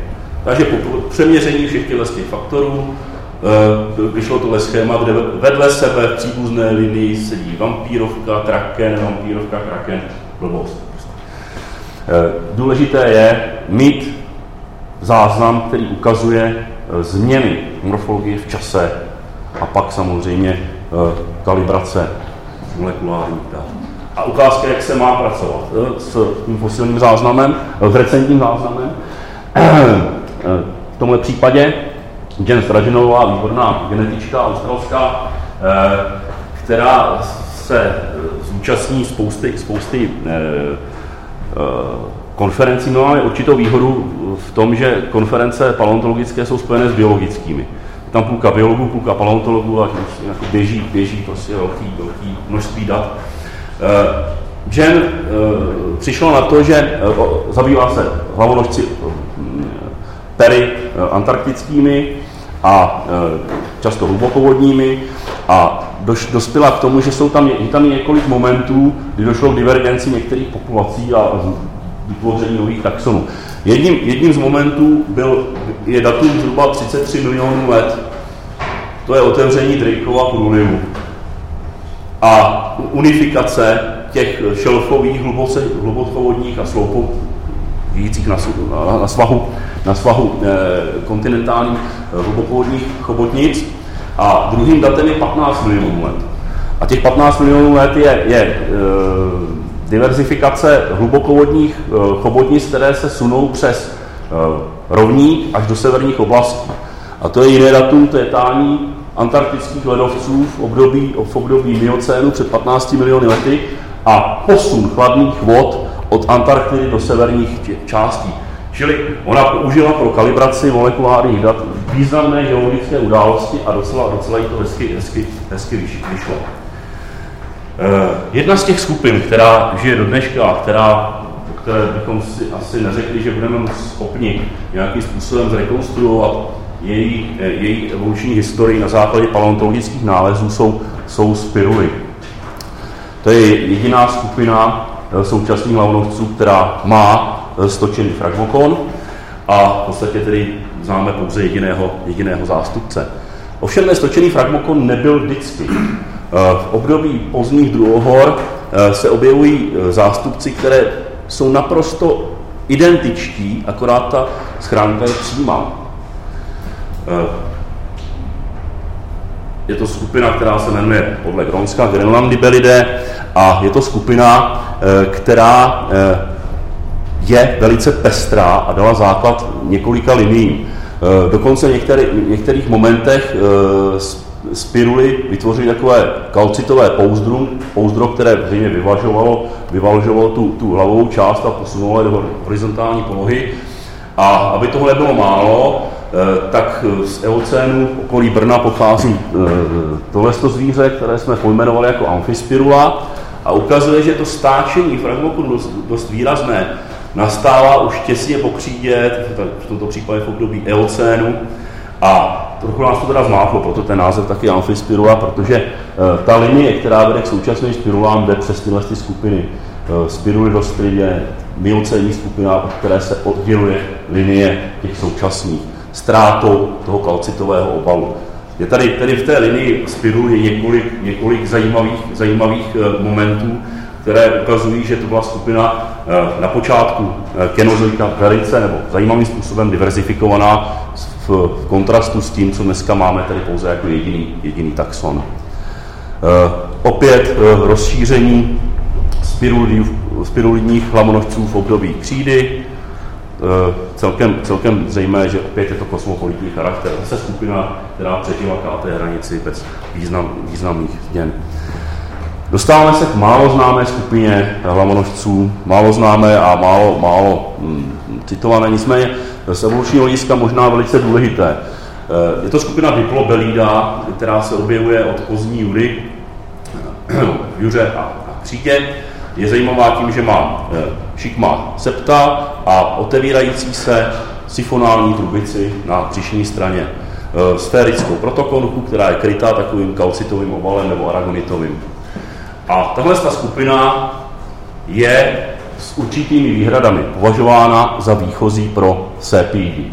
Takže po přeměření všech těch faktorů vyšlo tohle schéma, kde vedle sebe v příbuzné linii sedí vampírovka, traken, vampírovka, kraken, blbost. Eh, důležité je mít záznam, který ukazuje eh, změny morfologie v čase a pak samozřejmě kalibrace molekulárních dat. A ukázka, jak se má pracovat s tím fosilním záznamem, s recentním záznamem. V tomhle případě Jen Stražinová, výborná genetička australská, eh, která se eh, zúčastní spousty, spousty eh, konferencí. My máme určitou výhodu v tom, že konference paleontologické jsou spojené s biologickými. Tam půlka biologů, půlka paleontologů a jako běží, běží prostě velký, velký množství dat. Jen přišlo na to, že zabývá se hlavonožci pery antarktickými, a e, často hlubokovodními a doš, dospěla k tomu, že jsou tam, je tam několik momentů, kdy došlo k divergenci některých populací a vytvoření nových taxonů. Jedním, jedním z momentů byl, je datum zhruba 33 milionů let. To je otevření Drakeova průlivu. A unifikace těch šelfových, hlubokovodních a sloupovících na, na, na svahu na svahu eh, kontinentálních eh, hlubokovodních chobotnic a druhým datem je 15 milionů let. A těch 15 milionů let je, je e, diverzifikace hlubokovodních chobotnic, které se sunou přes rovník až do severních oblastí. A to je jiné datum, to je tání antarktických ledovců v období, v období miocénu před 15 miliony lety a posun chladných vod od Antarktidy do severních částí. Čili ona použila pro kalibraci molekulárních dat významné geologické události a docela, docela jí to hezky, hezky, hezky vyšlo. Eh, jedna z těch skupin, která žije do dneška a která, které bychom si asi neřekli, že budeme schopni nějakým způsobem zrekonstruovat její, eh, její evoluční historii na základě paleontologických nálezů, jsou, jsou spiruly. To je jediná skupina současných hlavnovců, která má stočený fragmokon a v podstatě tedy známe pouze jediného, jediného zástupce. Ovšem stočený fragmokon nebyl vždycky. Eh, v období pozdních druhohor eh, se objevují eh, zástupci, které jsou naprosto identičtí, akorát ta schránka je přímá. Je to skupina, která se jmenuje podle Gronska Grenlandibelide a je to skupina, která je velice pestrá a dala základ několika linií. E, dokonce v některý, některých momentech spiruly vytvořily takové kalcitové pouzdro, pouzdro které zřejmě vyvažovalo, vyvažovalo tu, tu hlavovou část a posunulo do horizontální polohy. A aby toho nebylo málo, tak z Eocénu okolí Brna pochází tohle zvíře, které jsme pojmenovali jako amfispirula a ukazuje, že to stáčení fragmoku dost, dost výrazné nastává už těsně po křídě, v tomto případě v období eocénu, a trochu nás to teda zmátlo, proto ten název taky amfispirula, protože uh, ta linie, která vede k současným spirulám, jde přes tyhle ty skupiny. Uh, spiruly do stridě, miocénní skupina, od které se odděluje linie těch současných, ztrátou toho kalcitového obalu. Je tady, tady v té linii spiruly několik, několik zajímavých, zajímavých uh, momentů, které ukazují, že to byla skupina eh, na počátku eh, kenozoika velice nebo zajímavým způsobem diverzifikovaná v, kontrastu s tím, co dneska máme tady pouze jako jediný, jediný taxon. Eh, opět rozšíření spirulidních hlamonožců v období křídy. E, celkem, celkem zřejmé, že opět je to kosmopolitní charakter. Zase skupina, která přežila KT hranici bez význam, významných změn. Dostáváme se k málo známé skupině hlamonožců, málo známé a málo, málo hm, citované, nicméně z evolučního hlediska možná velice důležité. Eh, je to skupina Diplobelida, která se objevuje od pozdní jury juře a, a křídě. Je zajímavá tím, že má eh, šik má septa a otevírající se sifonální trubici na příšní straně. Eh, sférickou protokonku, která je krytá takovým kalcitovým obalem nebo aragonitovým. A tahle ta skupina je s určitými výhradami považována za výchozí pro sépidy.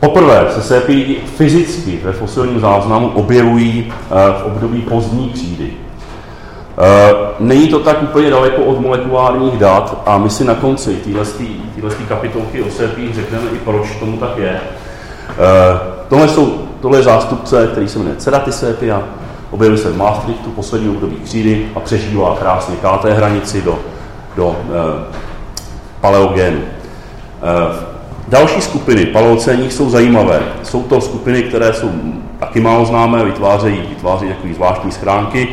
Poprvé se sépidy fyzicky ve fosilním záznamu objevují eh, v období pozdní křídy. Eh, není to tak úplně daleko od molekulárních dat a my si na konci téhle kapitolky o sépích řekneme i proč tomu tak je. Eh, tohle, jsou, tohle je zástupce, který se jmenuje Ceratisepia, objevil se v Maastrichtu poslední období křídy a přežívá krásně KT hranici do, do eh, paleogénu. Eh, další skupiny paleocénních jsou zajímavé. Jsou to skupiny, které jsou taky málo známé, vytvářejí, vytvářejí takové zvláštní schránky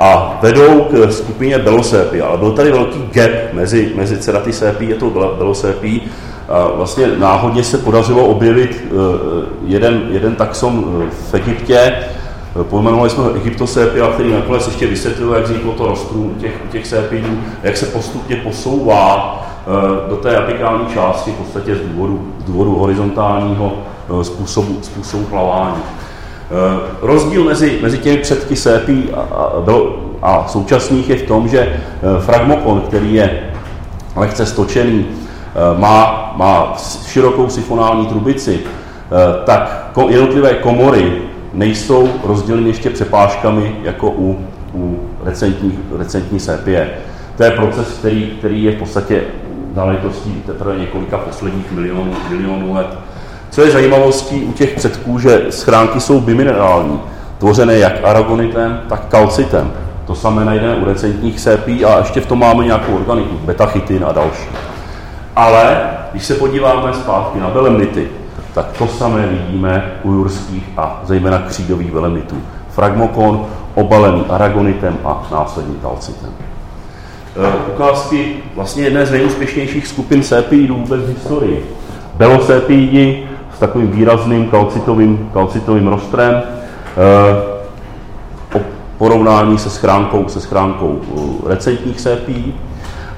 a vedou k skupině Belosépy. Ale byl tady velký gap mezi, mezi Ceratisépí a tou Belosépí. A vlastně náhodně se podařilo objevit eh, jeden, jeden taxon v Egyptě, Pojmenovali jsme ho Egyptosépia, který nakonec ještě vysvětlil, jak vzniklo to rostru těch, těch sépidů, jak se postupně posouvá eh, do té apikální části v podstatě z důvodu, z důvodu horizontálního eh, způsobu, způsobu plavání. Eh, rozdíl mezi, mezi těmi předky sépí a, a, a současných je v tom, že fragmokon, který je lehce stočený, má, má širokou sifonální trubici, tak jednotlivé komory nejsou rozděleny ještě přepážkami jako u, u recentní, recentní sépie. To je proces, který, který je v podstatě záležitostí teprve několika posledních milionů, milionů let. Co je zajímavostí u těch předků, že schránky jsou biminerální, tvořené jak aragonitem, tak kalcitem. To samé najdeme u recentních sépí a ještě v tom máme nějakou organiku, betachytin a další. Ale když se podíváme zpátky na belemnity, tak to samé vidíme u jurských a zejména křídových velemitů. Fragmokon obalený aragonitem a následně kalcitem. E, ukázky vlastně jedné z nejúspěšnějších skupin sépidů vůbec v historii. Belosépidi s takovým výrazným kalcitovým, kalcitovým rostrem, e, porovnání se schránkou, se schránkou e, recentních sépí.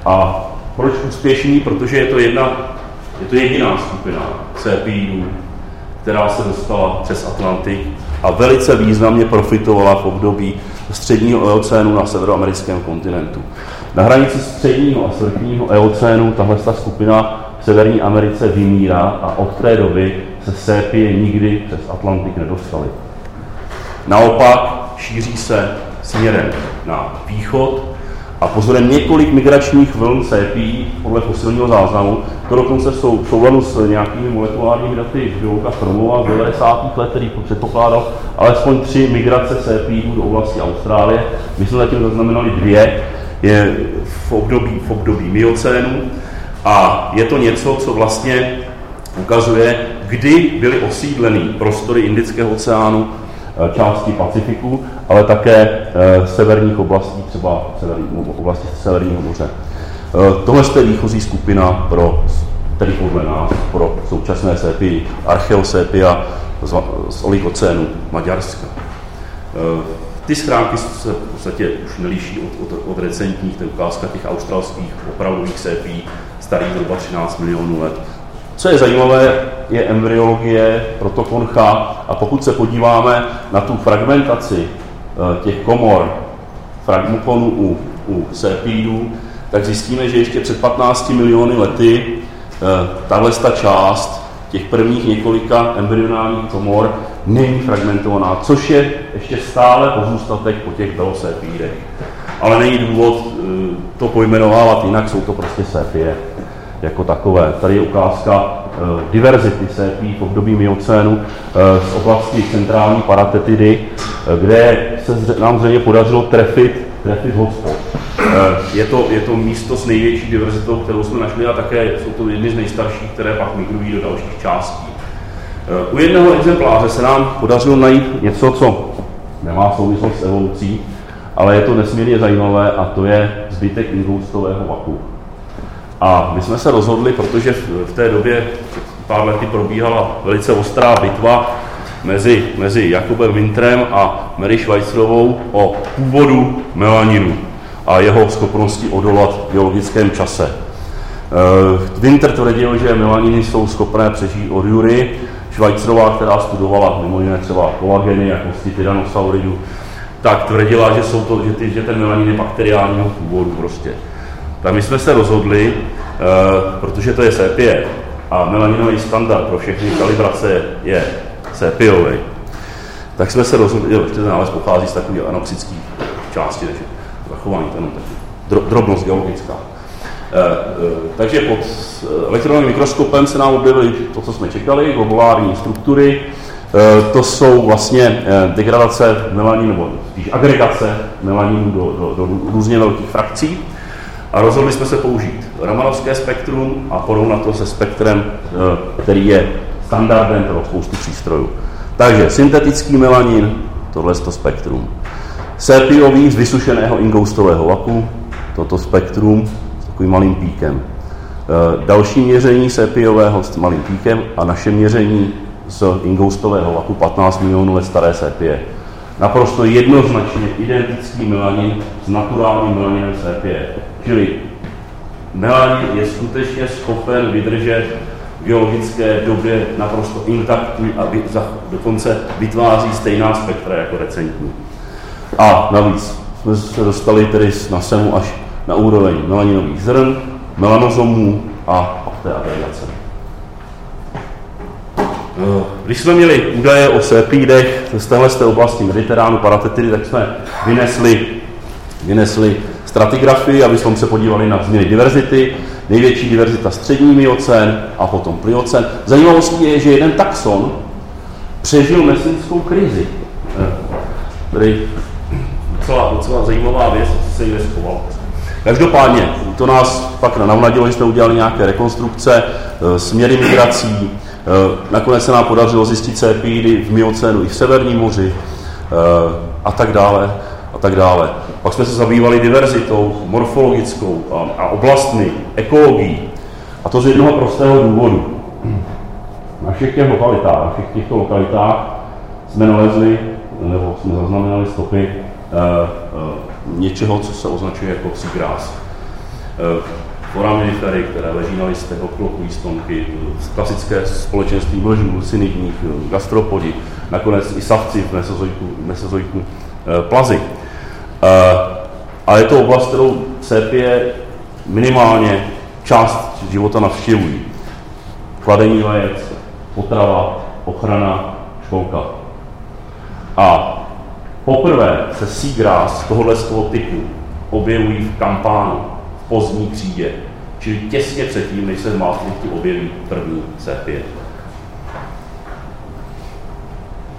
A proč úspěšný? Protože je to jedna je to jediná skupina CPIů, která se dostala přes Atlantik a velice významně profitovala v období středního eocénu na severoamerickém kontinentu. Na hranici středního a svrchního eocénu tahle skupina v Severní Americe vymírá a od té doby se sépie nikdy přes Atlantik nedostaly. Naopak šíří se směrem na východ a pozorem několik migračních vln sépí podle fosilního záznamu, to dokonce jsou v souladu s nějakými molekulárními daty biologa Chromova z 90. let, který předpokládal alespoň tři migrace sépí do oblasti Austrálie. My jsme zatím zaznamenali dvě, je v období, v období miocénu a je to něco, co vlastně ukazuje, kdy byly osídleny prostory Indického oceánu Eh, části Pacifiku, ale také eh, severních oblastí, třeba severní, oblasti Severního moře. Eh, tohle je výchozí skupina pro, tedy podle nás, pro současné sépy, archeosépia z, z oligocénu Maďarska. Ty schránky se v podstatě už neliší od, od, od recentních, to je ukázka těch australských opravdových sépí, starých zhruba 13 milionů let. Co je zajímavé, je embryologie protokoncha a pokud se podíváme na tu fragmentaci eh, těch komor fragmokonů u, u sepidů, tak zjistíme, že ještě před 15 miliony lety eh, tahle část těch prvních několika embryonálních komor není fragmentovaná, což je ještě stále pozůstatek po těch belosépídech. Ale není důvod eh, to pojmenovávat jinak, jsou to prostě sépie jako takové. Tady je ukázka uh, diverzity sépí v období miocénu uh, z oblasti centrální paratetidy, uh, kde se nám zřejmě podařilo trefit Traffic Hotspot. Je to, je to místo s největší diverzitou, kterou jsme našli a také jsou to jedny z nejstarších, které pak migrují do dalších částí. U jednoho exempláře se nám podařilo najít něco, co nemá souvislost s evolucí, ale je to nesmírně zajímavé a to je zbytek ingoustového vaku. A my jsme se rozhodli, protože v té době pár lety probíhala velice ostrá bitva mezi, mezi Jakubem Wintrem a Mary Schweitzerovou o původu melaninu a jeho schopnosti odolat v biologickém čase. Eh, Winter tvrdil, že melaniny jsou schopné přežít od jury, Schweitzerová, která studovala mimo jiné třeba kolageny a kosti tyrannosauridů, tak tvrdila, že, jsou to, že, ty, že ten melanin je bakteriálního původu prostě. Tak my jsme se rozhodli, uh, protože to je sépie a melaninový standard pro všechny kalibrace je sépiový, tak jsme se rozhodli, jo, ten nález pochází z takové anoxické části, takže zachování, to je drobnost geologická. Eh, eh, takže pod elektronovým mikroskopem se nám objevily to, co jsme čekali, globulární struktury. Eh, to jsou vlastně degradace melaninu, nebo spíš agregace melaninu do, do, do různě velkých frakcí. A rozhodli jsme se použít Ramanovské spektrum a porovnat to se spektrem, který je standardem pro spoustu přístrojů. Takže syntetický melanin, tohle je to spektrum. Serpiový z vysušeného ingoustového vaku, toto spektrum, takovým malým píkem. E, další měření sepiového s malým píkem a naše měření z ingoustového laku 15 milionů let staré sepie. Naprosto jednoznačně identický melanin s naturálním melaninem sepie. Čili melanin je skutečně schopen vydržet v geologické době naprosto intaktní a dokonce vytváří stejná spektra jako recentní. A navíc jsme se dostali tedy na semu až na úroveň melaninových zrn, melanozomů a té agregace. Eh, když jsme měli údaje o sepídech z téhle oblasti Mediteránu, paratetidy, tak jsme vynesli, vynesli stratigrafii, aby jsme se podívali na změny diverzity. Největší diverzita střední miocen a potom pliocen. Zajímavostí je, že jeden taxon přežil mesinskou krizi. Eh, Tady docela, docela zajímavá věc, co se jí schoval. Každopádně to nás pak navnadilo, že jsme udělali nějaké rekonstrukce, e, směry migrací, e, nakonec se nám podařilo zjistit CPIdy v Miocénu i v Severním moři e, a tak dále a tak dále. Pak jsme se zabývali diverzitou morfologickou a, a oblastmi, ekologií. A to z jednoho prostého důvodu. Na všech těch lokalitách, na všech těchto lokalitách jsme nalezli, nebo jsme zaznamenali stopy něčeho, co se označuje jako seagrass. Eh, Foraminifery, které leží na listech, obklopují stonky, klasické společenství mlžů, synidních, eh, gastropodi, nakonec i savci v mesozoiku, mesozoiku eh, plazy. A je to oblast, kterou sepie minimálně část života navštěvují. Kladení vajec, potrava, ochrana, školka. A Poprvé se seagrass tohohle typu objevují v kampánu, v pozdní třídě, čili těsně předtím, než se v Maastrichtu objeví první sepie.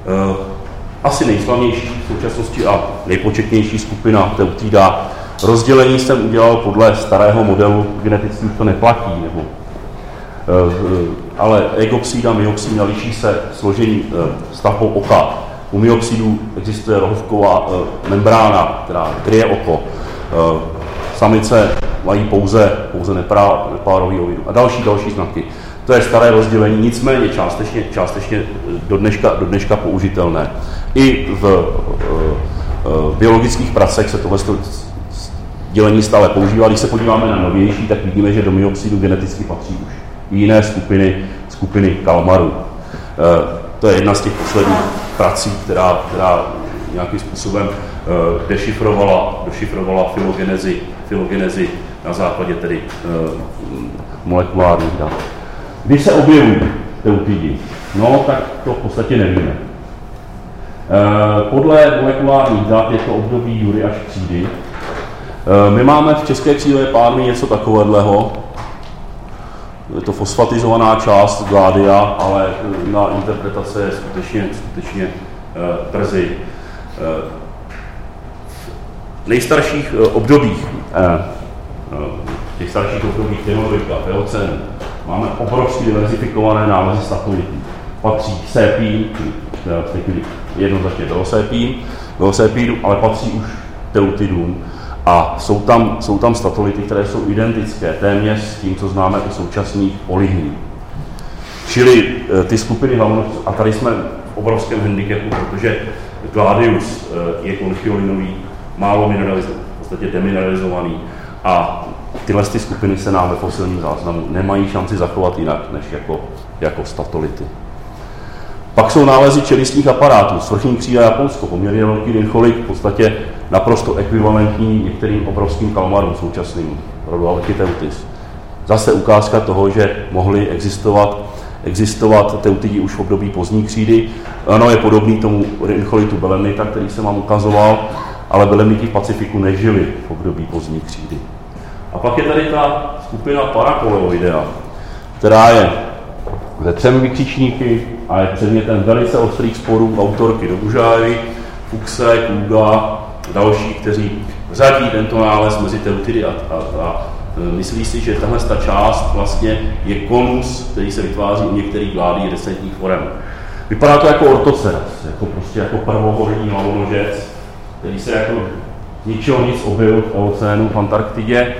Eh, asi nejslavnější v současnosti a nejpočetnější skupina Teutida. Rozdělení jsem udělal podle starého modelu, geneticky to neplatí, nebo, eh, ale egopsída, myoxída liší se složení eh, stavbou oka. U myopsidů existuje rohovková e, membrána, která kryje oko. Samice mají pouze, pouze nepárový ovidu a další, další znaky. To je staré rozdělení, nicméně částečně, částečně do, dneška, do dneška použitelné. I v, e, v biologických pracech se tohle dělení stále používá. Když se podíváme na novější, tak vidíme, že do myopsidu geneticky patří už jiné skupiny, skupiny kalmarů. To je jedna z těch posledních prací, která, která nějakým způsobem dešifrovala, dešifrovala filogenezi, filogenezi na základě tedy molekulárních dat. Když se objevují teutidi, no tak to v podstatě nevíme. Uh, podle molekulárních dat je to období jury až křídy. Uh, my máme v české křídové párny něco takového, je to fosfatizovaná část gládia, ale na interpretace je skutečně, skutečně uh, brzy. Uh, nejstarších eh, obdobích, eh, v těch starších obdobích Teodorika, Eocenu, máme obrovsky diverzifikované nálezy statolitů. Patří sépín, jednoznačně velosépín, velosépínu, ale patří už teutidům. A jsou tam, jsou tam statolity, které jsou identické téměř s tím, co známe u současných olivní. Čili ty skupiny hlavonožců, a tady jsme v obrovském handicapu, protože Gladius je konchiolinový, málo mineralizovaný, v podstatě demineralizovaný a tyhle ty skupiny se nám ve fosilním záznamu nemají šanci zachovat jinak, než jako, jako statolity. Pak jsou nálezy čelistních aparátů, svrchní křída Japonsko, poměrně velký dyncholik, v podstatě naprosto ekvivalentní některým obrovským kalmarům současným, rodu Alchiteutis. Zase ukázka toho, že mohly existovat, existovat teutidi už v období pozdní křídy. Ano, je podobný tomu dyncholitu belemnita, který jsem vám ukazoval, ale belemniti v Pacifiku nežili v období pozdní křídy. A pak je tady ta skupina Parakoleoidea, která je ze třemi vykřičníky a je předmětem velice ostrých sporů autorky Dobužáry, Fuxe, Kuga, další, kteří řadí tento nález mezi teutidy a, a, a myslí si, že tahle ta část vlastně je konus, který se vytváří u některých gládí desentních forem. Vypadá to jako ortoceras, jako prostě jako prvohorní hlavonožec, který se jako ničeho nic objevil v Eocénu v Antarktidě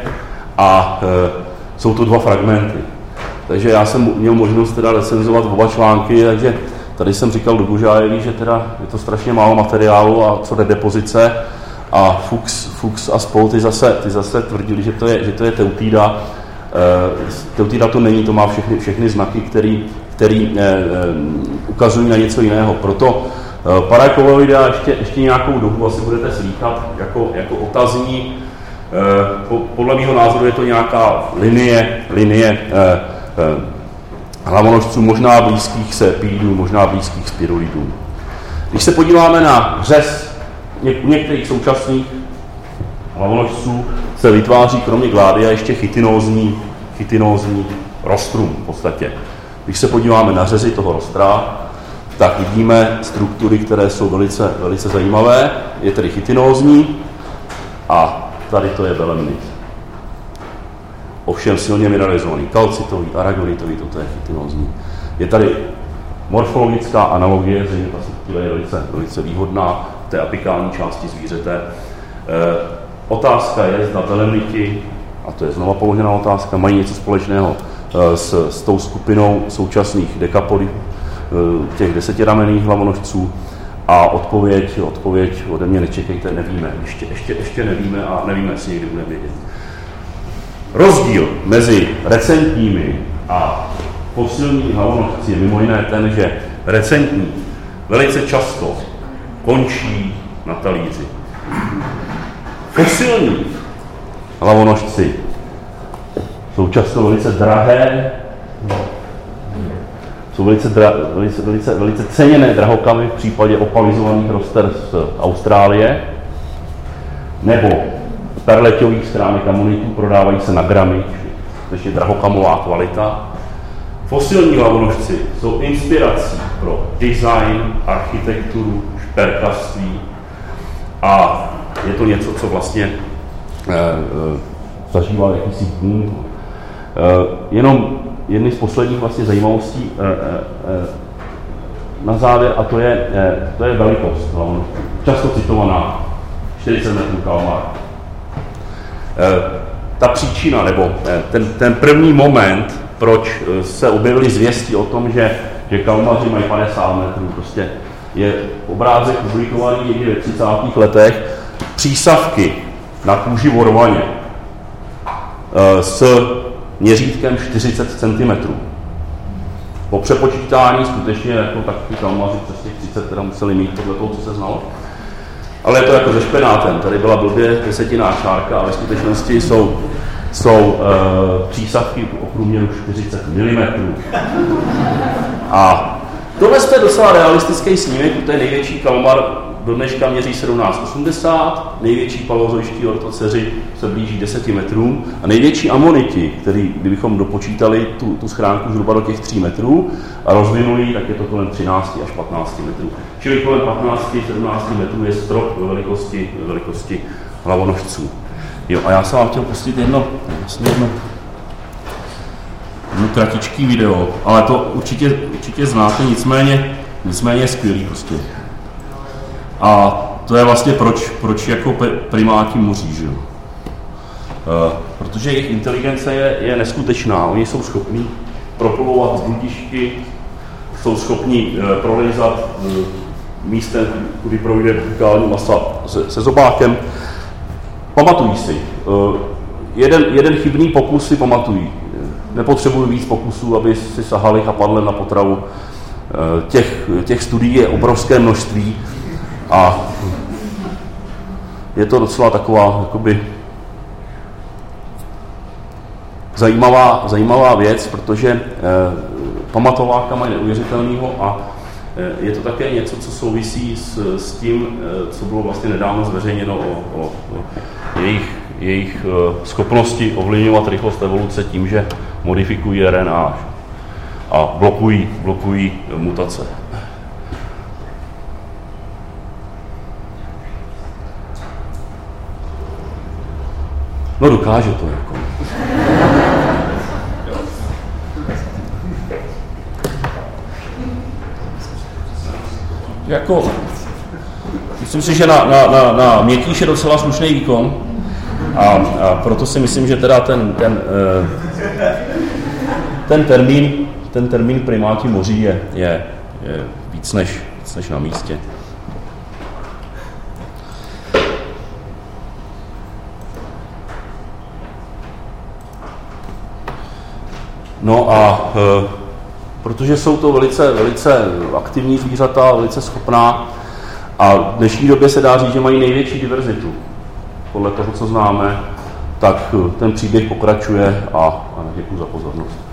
a e, jsou to dva fragmenty. Takže já jsem měl možnost teda recenzovat oba články, takže tady jsem říkal do Gužájeví, že teda je to strašně málo materiálu a co jde depozice a Fuchs, Fuchs a spol ty zase, ty zase tvrdili, že to je, že to je Teutída. E, Teutída to není, to má všechny, všechny znaky, který, který e, e, ukazují na něco jiného. Proto Parakoloida ještě, ještě nějakou dobu asi budete slýchat jako, jako otazní Eh, podle mého názoru je to nějaká linie, linie eh, eh, hlavonožců, možná blízkých sepídů, možná blízkých spirulidů. Když se podíváme na řez u některých současných hlavonožců, se vytváří kromě gládia ještě chytinózní, chytinózní rostrum v podstatě. Když se podíváme na řezy toho rostra, tak vidíme struktury, které jsou velice, velice zajímavé. Je tedy chytinózní a Tady to je belemnit. Ovšem silně mineralizovaný, kalcitový, aragonitový, toto je chytinózní. Je tady morfologická analogie, zřejmě ta struktura je velice, velice výhodná v té apikální části zvířete. E, otázka je, zda belemniti, a to je znova položená otázka, mají něco společného e, s, s tou skupinou současných dekapodů, e, těch desetiramenných hlavonožců, a odpověď, odpověď ode mě nečekejte, nevíme. Ještě, ještě, ještě nevíme a nevíme, jestli někdy budeme vědět. Rozdíl mezi recentními a fosilními hlavonožci je mimo jiné ten, že recentní velice často končí na talíři. Fosilní hlavonožci jsou často velice drahé, jsou velice, dra, velice, velice, velice ceněné drahokamy v případě opalizovaných roster z Austrálie, nebo perleťových schránek amonitů prodávají se na gramy, je drahokamová kvalita. Fosilní hlavonožci jsou inspirací pro design, architekturu, šperkařství a je to něco, co vlastně eh, eh, zažívá jakýsi boom. Eh, jenom jedny z posledních vlastně zajímavostí eh, eh, eh, na závěr, a to je, to je velikost. No, často citovaná 40 metrů kalmar. Ta příčina, nebo ten, ten první moment, proč se objevily zvěsti o tom, že, že kalmaři mají 50 metrů, prostě je obrázek publikovaný někdy ve 30. letech, přísavky na kůži vorvaně s měřítkem 40 cm. Po přepočítání skutečně jako takový kalmaři přes těch 30 teda museli mít podle toho, co se znalo. Ale je to jako se špenátem. Tady byla blbě desetiná čárka a ve skutečnosti jsou, jsou e, přísavky o průměru 40 mm. A tohle je docela realistický snímek, to je největší kalmar do dneška měří 17,80, největší paleozoiští ortoceři se blíží 10 metrům a největší amoniti, který, kdybychom dopočítali tu, tu schránku zhruba do těch 3 metrů a rozvinuli, tak je to kolem 13 až 15 metrů. Čili kolem 15-17 metrů je strop ve velikosti, ve velikosti hlavonožců. Jo, a já jsem vám chtěl pustit jedno, vlastně jedno, jedno kratičký video, ale to určitě, určitě znáte, nicméně, nicméně je skvělý prostě. A to je vlastně proč, proč jako primáti moří, že? Uh, protože jejich inteligence je, je neskutečná. Oni jsou schopní proplouvat bludišky, jsou schopni uh, uh, místem, kudy projde bukální masa se, se zobákem. Pamatují si. Jeden, jeden chybný pokus si pamatují. Nepotřebují víc pokusů, aby si sahali chapadlem na potravu. Těch, těch studií je obrovské množství a je to docela taková jakoby, zajímavá, zajímavá věc, protože eh, pamatováka mají neuvěřitelného a eh, je to také něco, co souvisí s, s tím, eh, co bylo vlastně nedávno zveřejněno o, o, o jejich, jejich eh, schopnosti ovlivňovat rychlost evoluce tím, že modifikují RNA a blokují, blokují mutace. No dokáže to jako. jako, myslím si, že na, na, na, na měkkýš je docela slušný výkon a, a proto si myslím, že teda ten, ten, eh, ten termín, ten termín primáti moří je, je, je víc, než, víc než na místě. No a e, protože jsou to velice, velice aktivní zvířata, velice schopná a v dnešní době se dá říct, že mají největší diverzitu. Podle toho, co známe, tak ten příběh pokračuje a, a děkuji za pozornost.